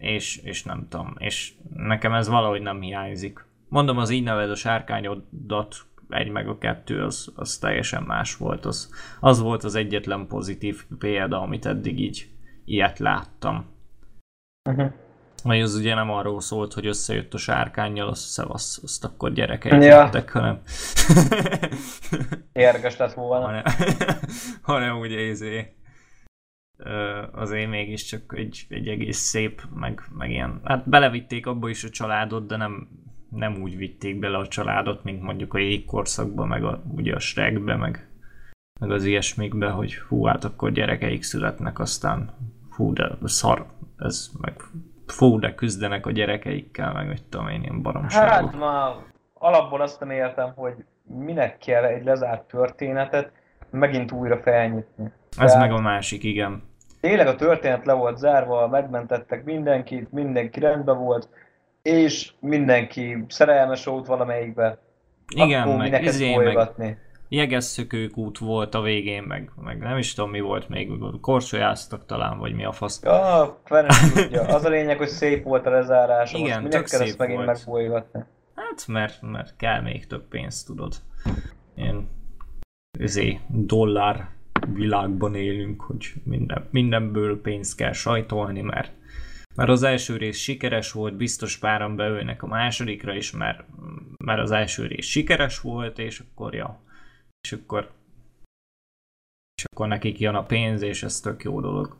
és, és nem tudom, és nekem ez valahogy nem hiányzik. Mondom, az így a sárkányodat, egy meg a kettő, az, az teljesen más volt. Az, az volt az egyetlen pozitív példa, amit eddig így ilyet láttam. Uh-huh. Vagy az ugye nem arról szólt, hogy összejött a sárkányjal, azt szevasz, azt akkor gyerekeik Ja. lettek, hanem... Érges lett volna. hanem, hanem ugye izé, azért mégiscsak egy, egy egész szép, meg, meg ilyen, hát belevitték abba is a családot, de nem, nem úgy vitték bele a családot, mint mondjuk a jégkorszakba, meg a, ugye a Shrekbe, meg, meg az ilyesmikbe, hogy hú, hát akkor gyerekeik születnek, aztán hú, de szar, ez meg fú, de küzdenek a gyerekeikkel, meg mit tudom én, ilyen baromságok. Hát már alapból azt nem értem, hogy minek kell egy lezárt történetet megint újra felnyitni. ez tehát- meg a másik, igen. Tényleg a történet le volt zárva, megmentettek mindenkit, mindenki rendben volt, és mindenki szerelmes volt valamelyikbe. Igen, Akkor meg izé, meg jegesszökők út volt a végén, meg, meg nem is tudom mi volt még, korcsolyáztak talán, vagy mi a fasz. Ja, tudja. Az a lényeg, hogy szép volt a lezárás. Igen, minek kell ezt megint megbolygatni? Hát, mert, mert kell még több pénzt, tudod. Ilyen izé, dollár világban élünk, hogy minden, mindenből pénzt kell sajtolni, mert, mert az első rész sikeres volt, biztos páran beülnek a másodikra is, mert, mert az első rész sikeres volt, és akkor ja, és akkor és akkor nekik jön a pénz, és ez tök jó dolog.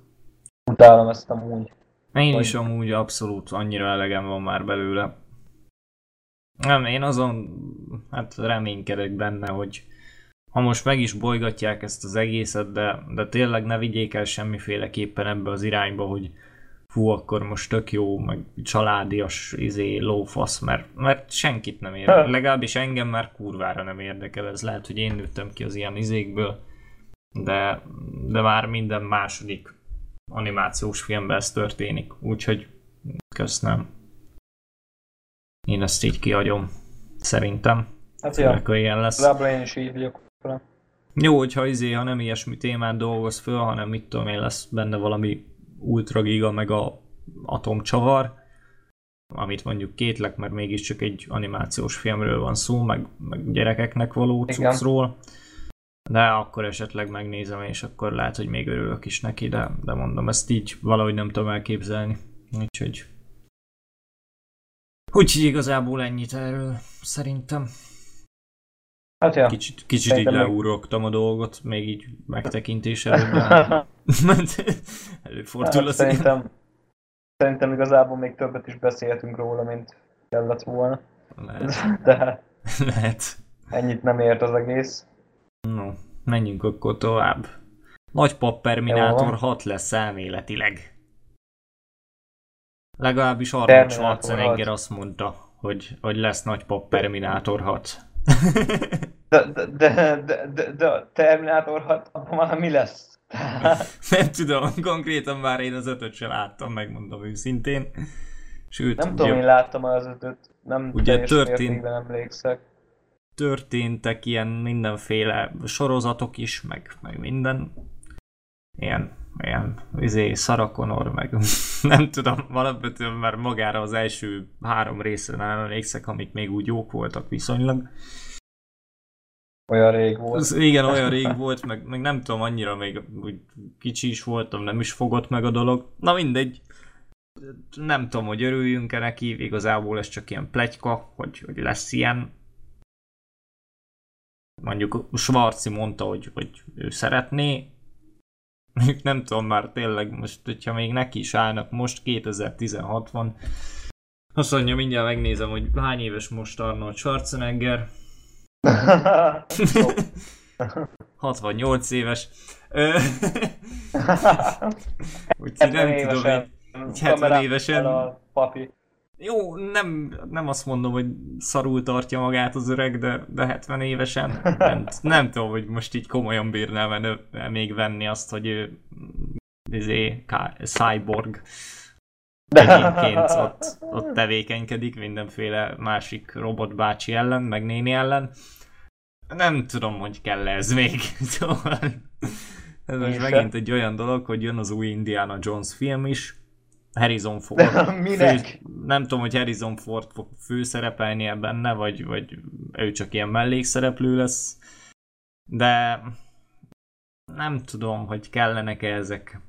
Utálom ezt amúgy. Én is amúgy abszolút annyira elegem van már belőle. Nem, én azon hát reménykedek benne, hogy ha most meg is bolygatják ezt az egészet, de, de tényleg ne vigyék el semmiféleképpen ebbe az irányba, hogy fú, akkor most tök jó, meg családias izé, lófasz, mert, mert senkit nem érdekel. Legalábbis engem már kurvára nem érdekel, ez lehet, hogy én nőttem ki az ilyen izékből, de, de már minden második animációs filmben ez történik, úgyhogy köszönöm. Én ezt így kiadom. Szerintem. Hát ja, ha ilyen lesz. legalább én is így vagyok. Jó, hogyha izé, ha nem ilyesmi témát dolgoz föl, hanem mit tudom én, lesz benne valami ultra giga meg a atomcsavar, amit mondjuk kétlek, mert mégiscsak egy animációs filmről van szó, meg, meg gyerekeknek való cuccról. De akkor esetleg megnézem, és akkor lehet, hogy még örülök is neki, de, de mondom, ezt így valahogy nem tudom elképzelni. Úgyhogy... Úgyhogy igazából ennyit erről, szerintem. Hát ja. Kicsit, kicsit így leúrogtam a dolgot, még így megtekintés előtt, előfordul Hát, az szerintem, szerintem igazából még többet is beszéltünk róla, mint kellett volna. Lehet, De lehet. ennyit nem ért az egész. No, menjünk akkor tovább. Terminátor van. 6 lesz elméletileg. Legalábbis Arnold Schwarzenegger 6. azt mondta, hogy, hogy lesz Nagypap Terminátor 6. De, de, de, de, de, de a Terminátor 6, abban már mi lesz? Nem tudom, konkrétan már én az ötöt sem láttam, megmondom őszintén. Sőt, Nem ugye tudom, én láttam az ötöt. Nem Ugye történt- emlékszek. történtek ilyen mindenféle sorozatok is, meg, meg minden. Ilyen, ilyen izé, Sarah Connor, meg nem tudom, alapvetően már magára az első három részre nem emlékszek, amik még úgy jók voltak viszonylag. Olyan rég volt. Az, igen, olyan rég volt, meg, meg nem tudom, annyira még úgy kicsi is voltam, nem is fogott meg a dolog. Na mindegy. Nem tudom, hogy örüljünk-e neki, igazából ez csak ilyen pletyka, hogy, hogy lesz ilyen. Mondjuk Schwarzi mondta, hogy, hogy ő szeretné. Mondjuk Nem tudom már tényleg most, hogyha még neki is állnak, most 2016 van. Azt mondja, mindjárt megnézem, hogy hány éves most Arnold Schwarzenegger. 68 éves. Úgyhogy 70 nem tudom, hogy... évesen. 70 kamerával évesen. A papi. Jó, nem, nem azt mondom, hogy szarul tartja magát az öreg, de, de 70 évesen. Nem, nem tudom, hogy most így komolyan bírná menő, még venni azt, hogy ő izé, cyborg egyébként ott, ott tevékenykedik mindenféle másik robotbácsi ellen, meg néni ellen. Nem tudom, hogy kell ez még. Szóval ez most megint egy olyan dolog, hogy jön az új Indiana Jones film is. Harrison Ford. De minek? Fő, nem tudom, hogy Harrison Ford fog főszerepelnie benne, vagy, vagy ő csak ilyen mellékszereplő lesz. De nem tudom, hogy kellenek-e ezek.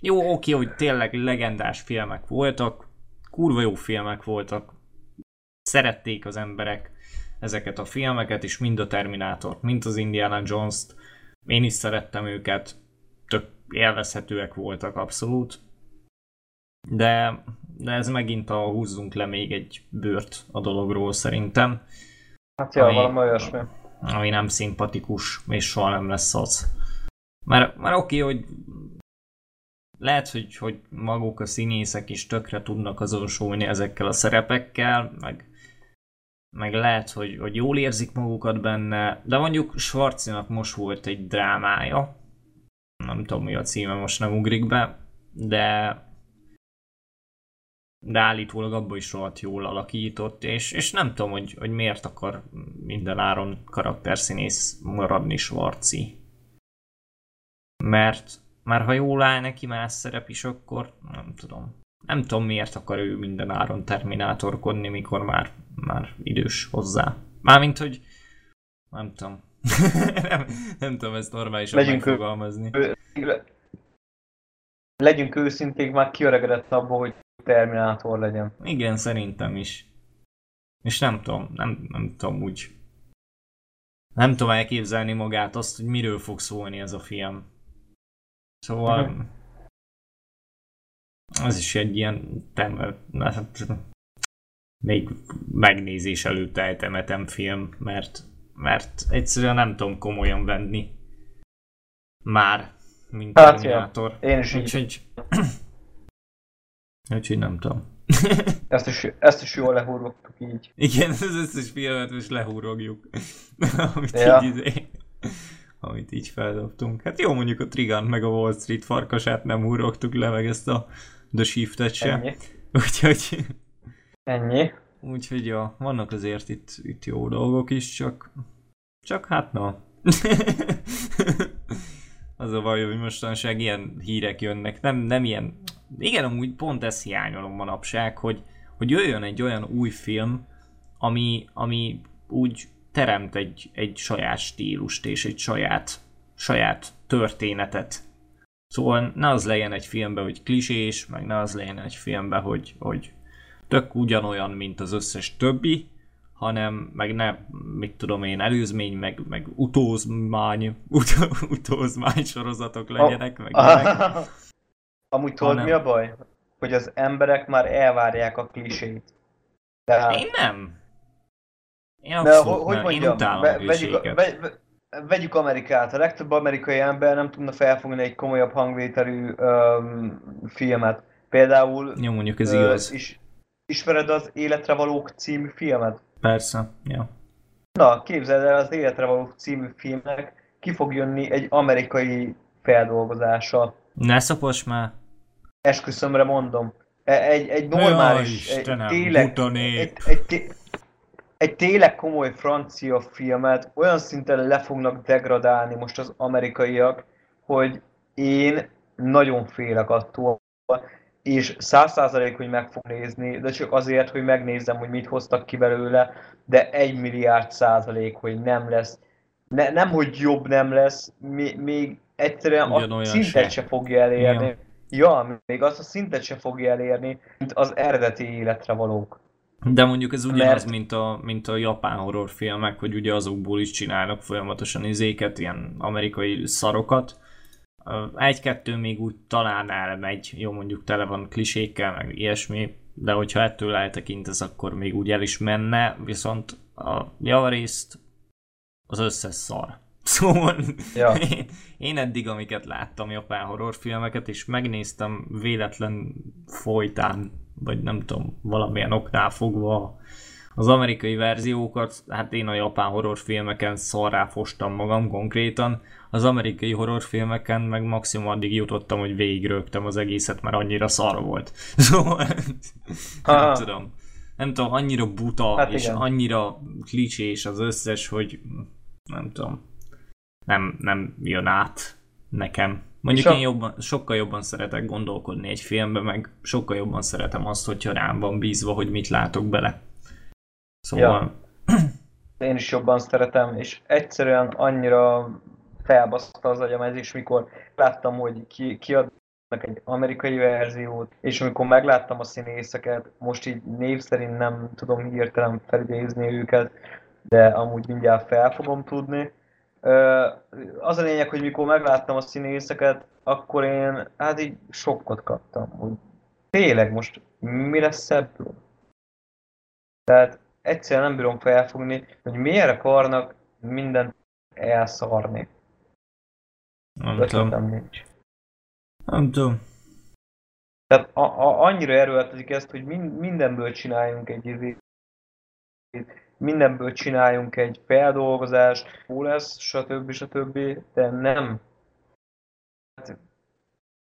Jó, oké, hogy tényleg legendás filmek voltak, kurva jó filmek voltak, szerették az emberek ezeket a filmeket, és mind a Terminátort, mind az Indiana Jones-t. Én is szerettem őket, tök élvezhetőek voltak abszolút. De, de ez megint a húzzunk le még egy bőrt a dologról szerintem, Hát ja, Ami- valami olyasmi. ami nem szimpatikus, és soha nem lesz az. Mert, mert oké, hogy lehet, hogy, hogy maguk a színészek is tökre tudnak azonosulni ezekkel a szerepekkel, meg, meg lehet, hogy, hogy jól érzik magukat benne, de mondjuk Schwarzinak most volt egy drámája, nem tudom mi a címe, most nem ugrik be, de de állítólag abban is rohadt jól alakított, és, és nem tudom, hogy, hogy miért akar minden áron karakterszínész maradni Svarci. Mert már ha jól áll neki más szerep is, akkor nem tudom. Nem tudom miért akar ő minden áron terminátorkodni, mikor már, már idős hozzá. Mármint, hogy nem tudom. nem, nem tudom ezt normálisan Legyünk megfogalmazni. Ő, legyünk őszinték, már kiöregedett abból, hogy Terminátor legyen. Igen, szerintem is. És nem tudom, nem, nem tudom úgy. Nem tudom elképzelni magát azt, hogy miről fog szólni ez a film. Szóval... Uh-huh. Ez is egy ilyen... Tem, még megnézés előtt eltemetem film, mert, mert egyszerűen nem tudom komolyan venni. Már, mint hát Terminátor. Ja, én is így. Úgyhogy... Úgyhogy nem tudom. ezt, is, ezt is jól lehúrogtuk így. Igen, az összes filmet most lehúrogjuk. amit, ja. így, izé, amit így feldobtunk. Hát jó, mondjuk a Trigant meg a Wall Street farkasát nem húrogtuk le, meg ezt a The Shift-et se. Ennyi. Úgyhogy... Ennyi. Úgyhogy ja, vannak azért itt, itt jó dolgok is, csak... Csak hát na. az a baj, hogy mostanság ilyen hírek jönnek, nem, nem ilyen igen, amúgy pont ezt hiányolom manapság, hogy, hogy jöjjön egy olyan új film, ami, ami úgy teremt egy, egy saját stílust és egy saját, saját történetet. Szóval ne az legyen egy filmben, hogy klisés, meg ne az legyen egy filmben, hogy, hogy tök ugyanolyan, mint az összes többi, hanem meg ne, mit tudom én, előzmény, meg, meg utózmány, ut, utózmány sorozatok legyenek, meg, meg Amúgy tudod mi a baj? Hogy az emberek már elvárják a klisét. Tehát... Én nem. Én abszolút hogy nem. Mondjam, Én utálom be, a vegyük, ve, ve, vegyük Amerikát. A legtöbb amerikai ember nem tudna felfogni egy komolyabb hangvételű um, filmet. Például... Jó, mondjuk ez uh, igaz. Is, ismered az Életre Valók című filmet? Persze, ja. Na, képzeld el, az Életre Valók című filmnek ki fog jönni egy amerikai feldolgozása. Ne szapos már! Esküszömre mondom. E, egy, egy normális, Jaj, Istenem, egy, tényleg, egy, egy, egy tényleg komoly francia filmet olyan szinten le fognak degradálni most az amerikaiak, hogy én nagyon félek attól, és száz százalék, hogy meg fog nézni, de csak azért, hogy megnézzem, hogy mit hoztak ki belőle, de egy milliárd százalék, hogy nem lesz. Ne, nem, hogy jobb nem lesz, még, egyszerűen a szintet se. se fogja elérni. Ja. Ja, még azt a szintet se fogja elérni, mint az eredeti életre valók. De mondjuk ez ugyanaz, Mert... mint, a, mint a japán horrorfilmek, hogy ugye azokból is csinálnak folyamatosan izéket, ilyen amerikai szarokat. Egy-kettő még úgy talán elmegy, jó mondjuk tele van klisékkel, meg ilyesmi, de hogyha ettől eltekintesz, akkor még úgy el is menne, viszont a javarészt az összes szar. Szóval ja. én, én eddig, amiket láttam japán horrorfilmeket, és megnéztem véletlen folytán, vagy nem tudom, valamilyen oknál fogva az amerikai verziókat, hát én a japán horrorfilmeken szarrá fostam magam konkrétan, az amerikai horrorfilmeken meg maximum addig jutottam, hogy végigrögtem az egészet, mert annyira szar volt. Szóval nem tudom. Nem tudom, annyira buta, hát és igen. annyira klicsés az összes, hogy nem tudom nem, nem jön át nekem. Mondjuk én jobban, sokkal jobban szeretek gondolkodni egy filmbe, meg sokkal jobban szeretem azt, hogyha rám van bízva, hogy mit látok bele. Szóval... Ja. Én is jobban szeretem, és egyszerűen annyira felbaszta az agyam ez is, mikor láttam, hogy ki, kiadnak egy amerikai verziót, és amikor megláttam a színészeket, most így név szerint nem tudom hirtelen felidézni őket, de amúgy mindjárt fel fogom tudni, az a lényeg, hogy mikor megláttam a színészeket, akkor én hát így sokkot kaptam, hogy tényleg most mi lesz ebből? Tehát egyszerűen nem bírom felfogni, hogy miért akarnak mindent elszarni. Nem tudom. nincs. Nem tudom. Tehát a, a, annyira erőltetik ezt, hogy min, mindenből csináljunk egy izét, mindenből csináljunk egy feldolgozást, jó lesz, stb. stb. De nem. Hát,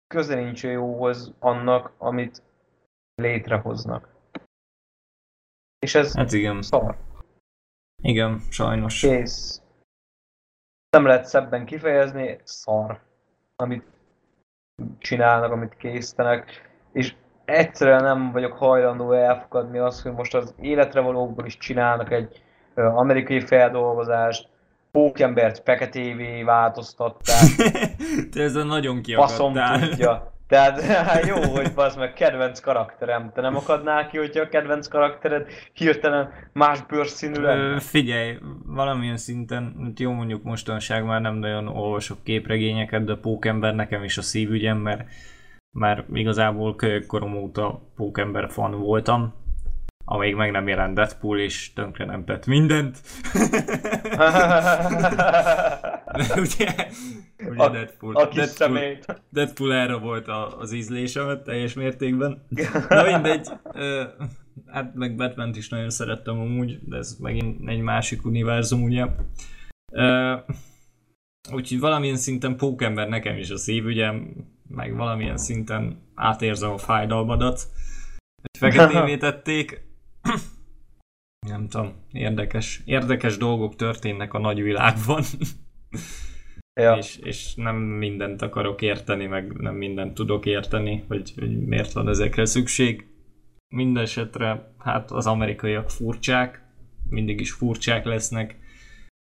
köze nincs jóhoz annak, amit létrehoznak. És ez Hát igen. szar. Igen, sajnos. Kész. Nem lehet szebben kifejezni, szar. Amit csinálnak, amit készítenek. És egyszerűen nem vagyok hajlandó elfogadni azt, hogy most az életre valókból is csinálnak egy amerikai feldolgozást, Pókembert feketévé változtatták, Te ezzel nagyon faszom kiakadtál. tudja. Tehát hát jó, hogy basz meg kedvenc karakterem. Te nem akadnál ki, hogyha a kedvenc karaktered hirtelen más bőrszínű lenne? figyelj, valamilyen szinten, hát jó mondjuk mostanság már nem nagyon olvasok képregényeket, de Pókember nekem is a szívügyem, mert már igazából kölyökkorom óta Pókember fan voltam, amíg meg nem jelent Deadpool, és tönkre nem tett mindent. De ugye, ugye A- Deadpool, A Deadpool. Deadpool erre volt a, az ízlésemet teljes mértékben. Na mindegy, ö, hát meg batman is nagyon szerettem amúgy, de ez megint egy másik univerzum, ugye. Ö, úgyhogy valamilyen szinten Pókember nekem is a szívügyem, meg valamilyen szinten átérzem a fájdalmadat. Hogy feketévé tették. Nem tudom, érdekes, érdekes dolgok történnek a nagyvilágban. Ja. és, és nem mindent akarok érteni, meg nem mindent tudok érteni, hogy, hogy miért van ezekre szükség. Mindenesetre, hát az amerikaiak furcsák, mindig is furcsák lesznek,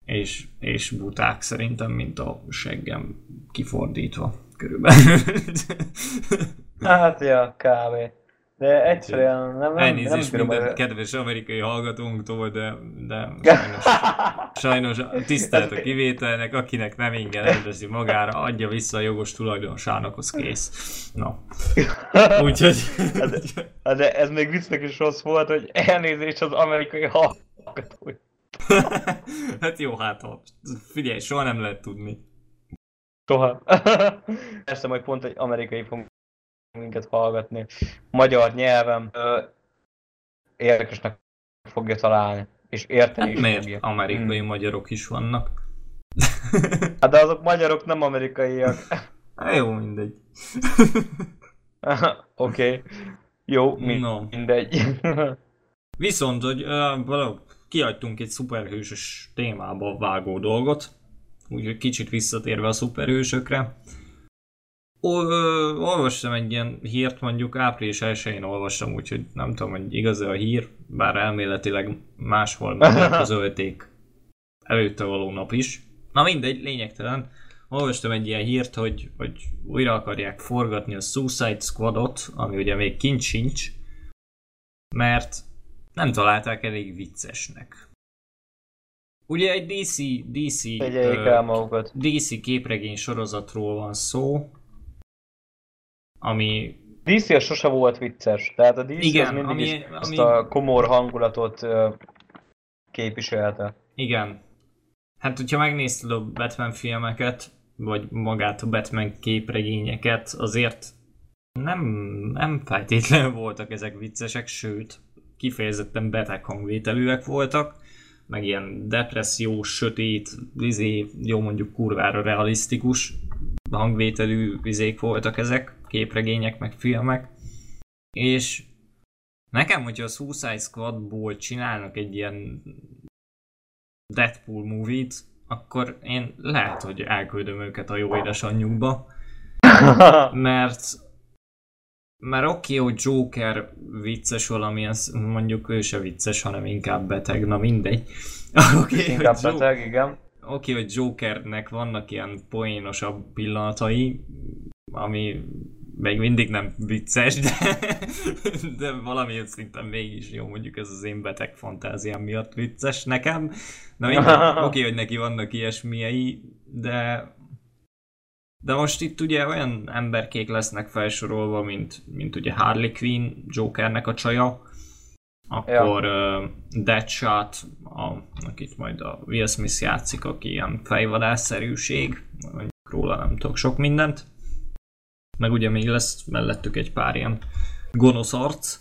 és, és buták szerintem, mint a seggem kifordítva körülbelül. Hát ja, kb. De egyszerűen nem, nem, nem Elnézést bírom minden el- kedves amerikai hallgatónktól, de, de sajnos, sajnos tisztelt a kivételnek, akinek nem ingyen rendezi magára, adja vissza a jogos tulajdonosának, az kész. No. Úgyhogy... Hát De ez még viccnek is rossz volt, hogy elnézést az amerikai hallgatói. hát jó, hát figyelj, soha nem lehet tudni. Soha. Persze majd pont egy amerikai fog minket hallgatni. Magyar nyelven ö, érdekesnek fogja találni. És érteni Hát is miért fogja. amerikai Hmm. magyarok is vannak? Hát de azok magyarok, nem amerikaiak. Hát jó, mindegy. Oké. Okay. Jó, mi, No. mindegy. Viszont, hogy uh, valahogy kiadtunk egy szuperhősös témába vágó dolgot, úgyhogy kicsit visszatérve a szuperhősökre. Olvastam egy ilyen hírt, mondjuk április 1-én olvastam, úgyhogy nem tudom, hogy igaz a hír, bár elméletileg máshol megközölték előtte való nap is. Na mindegy, lényegtelen. Olvastam egy ilyen hírt, hogy, hogy újra akarják forgatni a Suicide Squadot, ami ugye még kint sincs, mert nem találták elég viccesnek. Ugye egy DC, DC, magukat. DC képregény sorozatról van szó, ami DC az sose volt vicces, tehát a DC Igen, az mindig ami- is ami- azt a komor hangulatot ö, képviselte. igen. Hát, hogyha megnézted a Batman filmeket, vagy magát a Batman képregényeket, azért nem, nem feltétlenül voltak ezek viccesek, sőt, kifejezetten beteg hangvételűek voltak, meg ilyen depressziós, sötét, izé, jó mondjuk kurvára realisztikus hangvételű izék voltak ezek, képregények, meg filmek. És nekem, hogyha a Suicide Squadból csinálnak egy ilyen Deadpool movie-t, akkor én lehet, hogy elküldöm őket a jó édesanyjukba, mert mert oké, okay, hogy Joker vicces valamilyen, mondjuk ő se vicces, hanem inkább beteg, na mindegy. Okay, Inkább hogy, Jo- beteg, igen. oké, hogy Jokernek vannak ilyen poénosabb pillanatai, ami még mindig nem vicces, de, de valamilyen szinten mégis jó, mondjuk ez az én beteg fantáziám miatt vicces nekem. Na mindegy, oké, hogy neki vannak ilyesmiei, de de most itt ugye olyan emberkék lesznek felsorolva, mint, mint ugye Harley Quinn, Jokernek a csaja, akkor ja. uh, Deadshot, a, akit majd a Will Smith játszik, aki ilyen fejvadászszerűség, mondjuk róla nem tudok sok mindent. Meg ugye még lesz mellettük egy pár ilyen gonosz arc,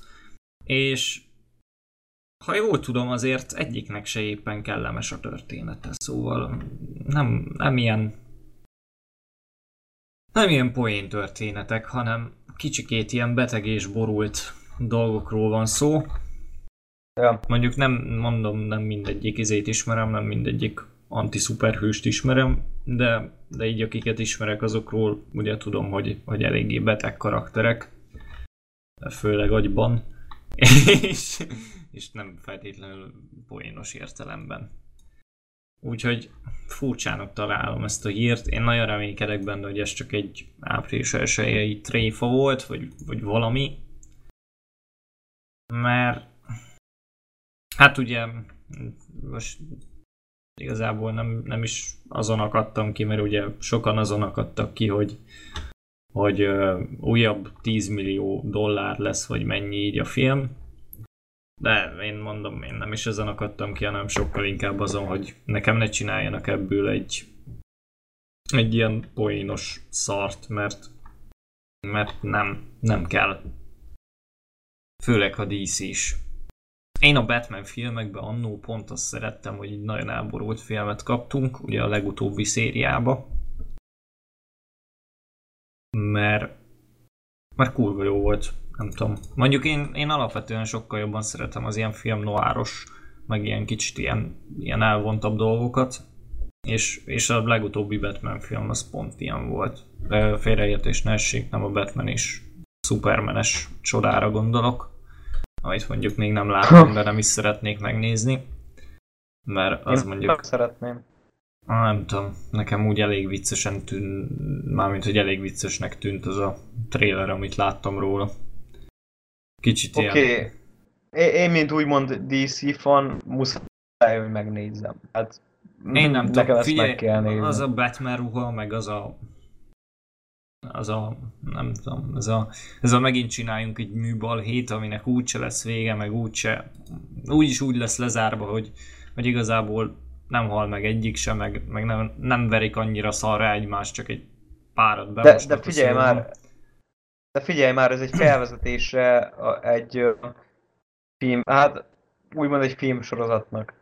és ha jól tudom, azért egyiknek se éppen kellemes a története, szóval nem, nem ilyen nem ilyen poén történetek, hanem kicsikét ilyen beteg és borult dolgokról van szó. Ja. Mondjuk nem mondom, nem mindegyik izét ismerem, nem mindegyik anti-szuperhőst ismerem, de, de így akiket ismerek azokról ugye tudom, hogy, hogy eléggé beteg karakterek, főleg agyban, és, és nem feltétlenül poénos értelemben. Úgyhogy furcsának találom ezt a hírt. Én nagyon reménykedek benne, hogy ez csak egy április elsőjei tréfa volt, vagy, vagy valami. Mert hát ugye most igazából nem, nem is azon akadtam ki, mert ugye sokan azon akadtak ki, hogy, hogy uh, újabb 10 millió dollár lesz, vagy mennyi így a film. De én mondom, én nem is ezen akadtam ki, hanem sokkal inkább azon, hogy nekem ne csináljanak ebből egy, egy ilyen poénos szart, mert, mert nem, nem kell. Főleg ha DC is. Én a Batman filmekben annó pont azt szerettem, hogy egy nagyon elborult filmet kaptunk, ugye a legutóbbi szériába. Mert, mert kurva jó volt, nem tudom. Mondjuk én, én alapvetően sokkal jobban szeretem az ilyen film noáros, meg ilyen kicsit ilyen, ilyen elvontabb dolgokat. És, és a legutóbbi Batman film az pont ilyen volt. De félreértés ne essék, nem a Batman is Supermanes csodára gondolok amit mondjuk még nem láttam, de nem is szeretnék megnézni. Mert az Én mondjuk... szeretném. Ah, nem tudom, nekem úgy elég viccesen tűnt, mármint hogy elég viccesnek tűnt az a trailer, amit láttam róla. Kicsit Oké. ilyen... Okay. Én, mint úgymond DC fan, muszáj, hogy megnézzem. Hát Én nem nekem tudom, figyelj, meg kell nézni. az a Batman ruha, meg az a az a, nem tudom, ez a, ez a megint csináljunk egy műbalhét, aminek úgyse lesz vége, meg úgyse, úgyis úgy lesz lezárva, hogy, hogy igazából nem hal meg egyik sem, meg, meg nem, nem verik annyira szarra egymást, csak egy párat de, bemosnak de a figyelj már, de figyelj már, ez egy felvezetése egy film, hát úgymond egy filmsorozatnak.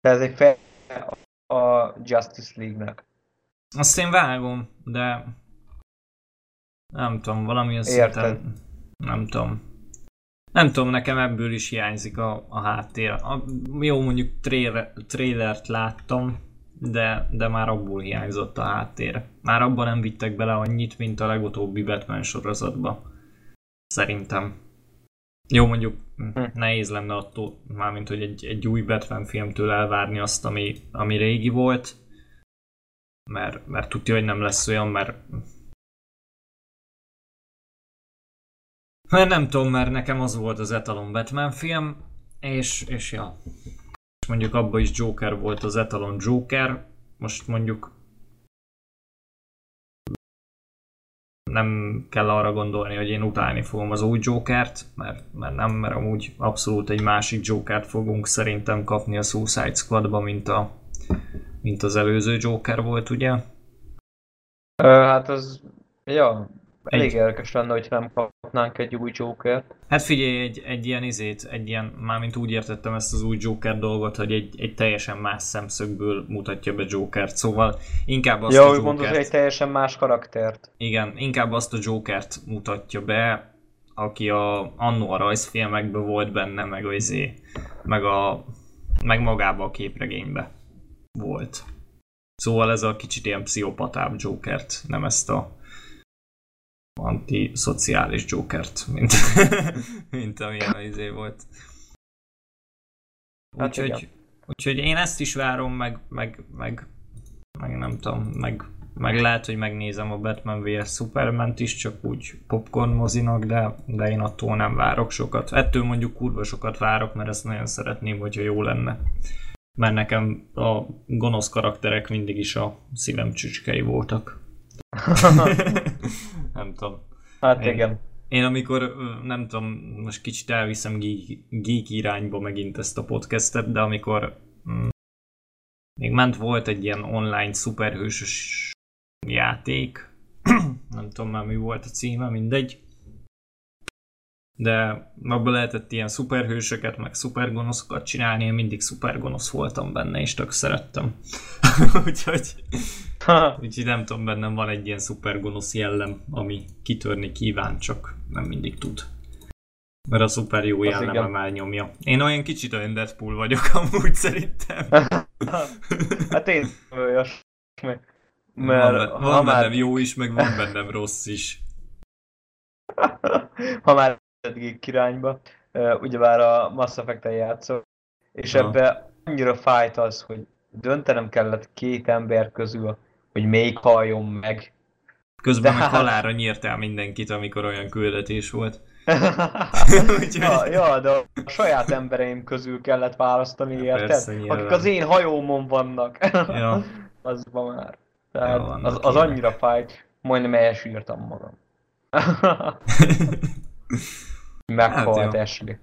De ez egy fel a Justice League-nek. Azt én vágom, de nem tudom, valami az Érted. szinten, nem tudom. Nem tudom, nekem ebből is hiányzik a, a háttér. A, jó, mondjuk trailer, trailert láttam, de, de már abból hiányzott a háttér. Már abban nem vittek bele annyit, mint a legutóbbi Batman sorozatba. Szerintem. Jó, mondjuk hm, nehéz lenne attól, mármint, hogy egy, egy új Batman filmtől elvárni azt, ami, ami régi volt, mert, mert tudja, hogy nem lesz olyan, mert mert nem tudom, mert nekem az volt az etalon Batman film, és, és ja. Mondjuk abban is Joker volt az etalon Joker, most mondjuk nem kell arra gondolni, hogy én utálni fogom az új Jokert, mert, mert nem, mert amúgy abszolút egy másik Jokert fogunk szerintem kapni a Suicide Squadba, mint, a, mint az előző Joker volt, ugye? Ö, hát az, ja, elég Egy- érdekes lenne, hogy nem kapnánk egy új Jokert. Hát figyelj, egy, egy ilyen izét, egy ilyen, mármint úgy értettem ezt az új Joker dolgot, hogy egy, egy teljesen más szemszögből mutatja be Jokert, szóval inkább azt ja, a úgy mondod, Jokert, hogy egy teljesen más karaktert. igen, inkább azt a Jokert mutatja be, aki a, annó a rajzfilmekben volt benne, meg a izé, meg a, meg magába a képregénybe volt. Szóval ez a kicsit ilyen pszichopatább Jokert, nem ezt a antiszociális Jokert, mint, mint amilyen az izé volt. Hát Úgyhogy, igen. úgyhogy én ezt is várom, meg, meg, meg, meg nem tudom, meg, meg lehet, hogy megnézem a Batman vs superman is, csak úgy popcorn mozinak, de, de én attól nem várok sokat. Ettől mondjuk kurva sokat várok, mert ezt nagyon szeretném, hogyha jó lenne. Mert nekem a gonosz karakterek mindig is a szívem csücskei voltak. nem tudom. Hát Én- igen. Én amikor, nem tudom, most kicsit elviszem geek, geek irányba megint ezt a podcastet, de amikor mm, még ment volt egy ilyen online szuperhősös játék, nem tudom már mi volt a címe, mindegy. De abban lehetett ilyen szuperhősöket, meg szupergonoszokat csinálni, én mindig szupergonosz voltam benne, és tök szerettem. úgyhogy, úgyhogy nem tudom, bennem van egy ilyen szupergonosz jellem, ami kitörni kíván, csak nem mindig tud. Mert a szuper jó jellemem elnyomja. Én olyan kicsit olyan Deadpool vagyok amúgy szerintem. hát én olyas. Mert van, van bennem már... jó is, meg van bennem rossz is. ha már eddig kirányba, ugyebár a Mass Effect-en játszok, és ha. ebbe annyira fájt az, hogy döntenem kellett két ember közül, hogy melyik halljon meg. Közben De meg hát... halára nyírtál mindenkit, amikor olyan küldetés volt. ja, ja, de a saját embereim közül kellett választani, érted? Persze, Akik az én hajómon vannak. ja. az van már. Tehát ja, az, az annyira fájt, majdnem elsírtam magam. Meghalt hát, Ashley.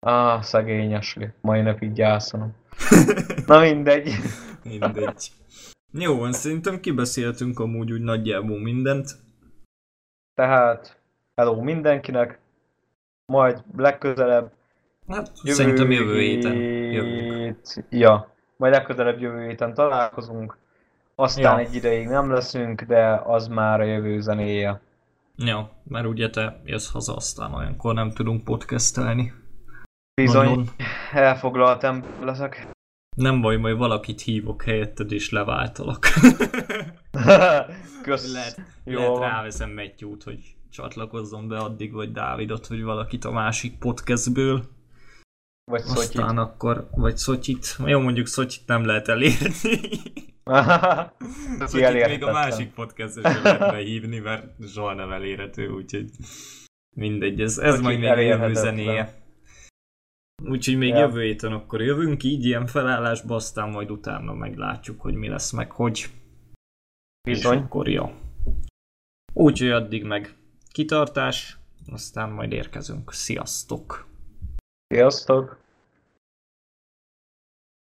Ah, szegény Ashley. Mai napig gyászolom. Na mindegy. mindegy. Jó, van, szerintem kibeszéltünk amúgy úgy nagyjából mindent. Tehát, hello mindenkinek. Majd legközelebb Hát jövő szerintem jövő héten jövünk. Ja, majd legközelebb jövő héten találkozunk. Aztán ja. egy ideig nem leszünk, de az már a jövő zenéje. Ja, mert ugye te jössz haza, aztán olyankor nem tudunk podcastelni. Bizony, Nagyon. elfoglalt ember leszek. Nem baj, majd valakit hívok helyetted és leváltalak. Kösz. Lehet, Jó. lehet ráveszem Matthew-t, hogy csatlakozzon be addig, vagy Dávidot, vagy valakit a másik podcastből. Vagy Aztán Szotyit. akkor, vagy Szotyit. Jó, mondjuk Szotyit nem lehet elérni. Szotyit még a másik lehet behívni, mert soha nem elérhető, úgyhogy mindegy, ez, ez majd még a jövő zenéje. Úgyhogy még ja. jövő héten akkor jövünk így ilyen felállásba, aztán majd utána meglátjuk, hogy mi lesz meg, hogy. Bizony. És akkor jó. Úgyhogy addig meg kitartás, aztán majd érkezünk. Sziasztok! Sziasztok!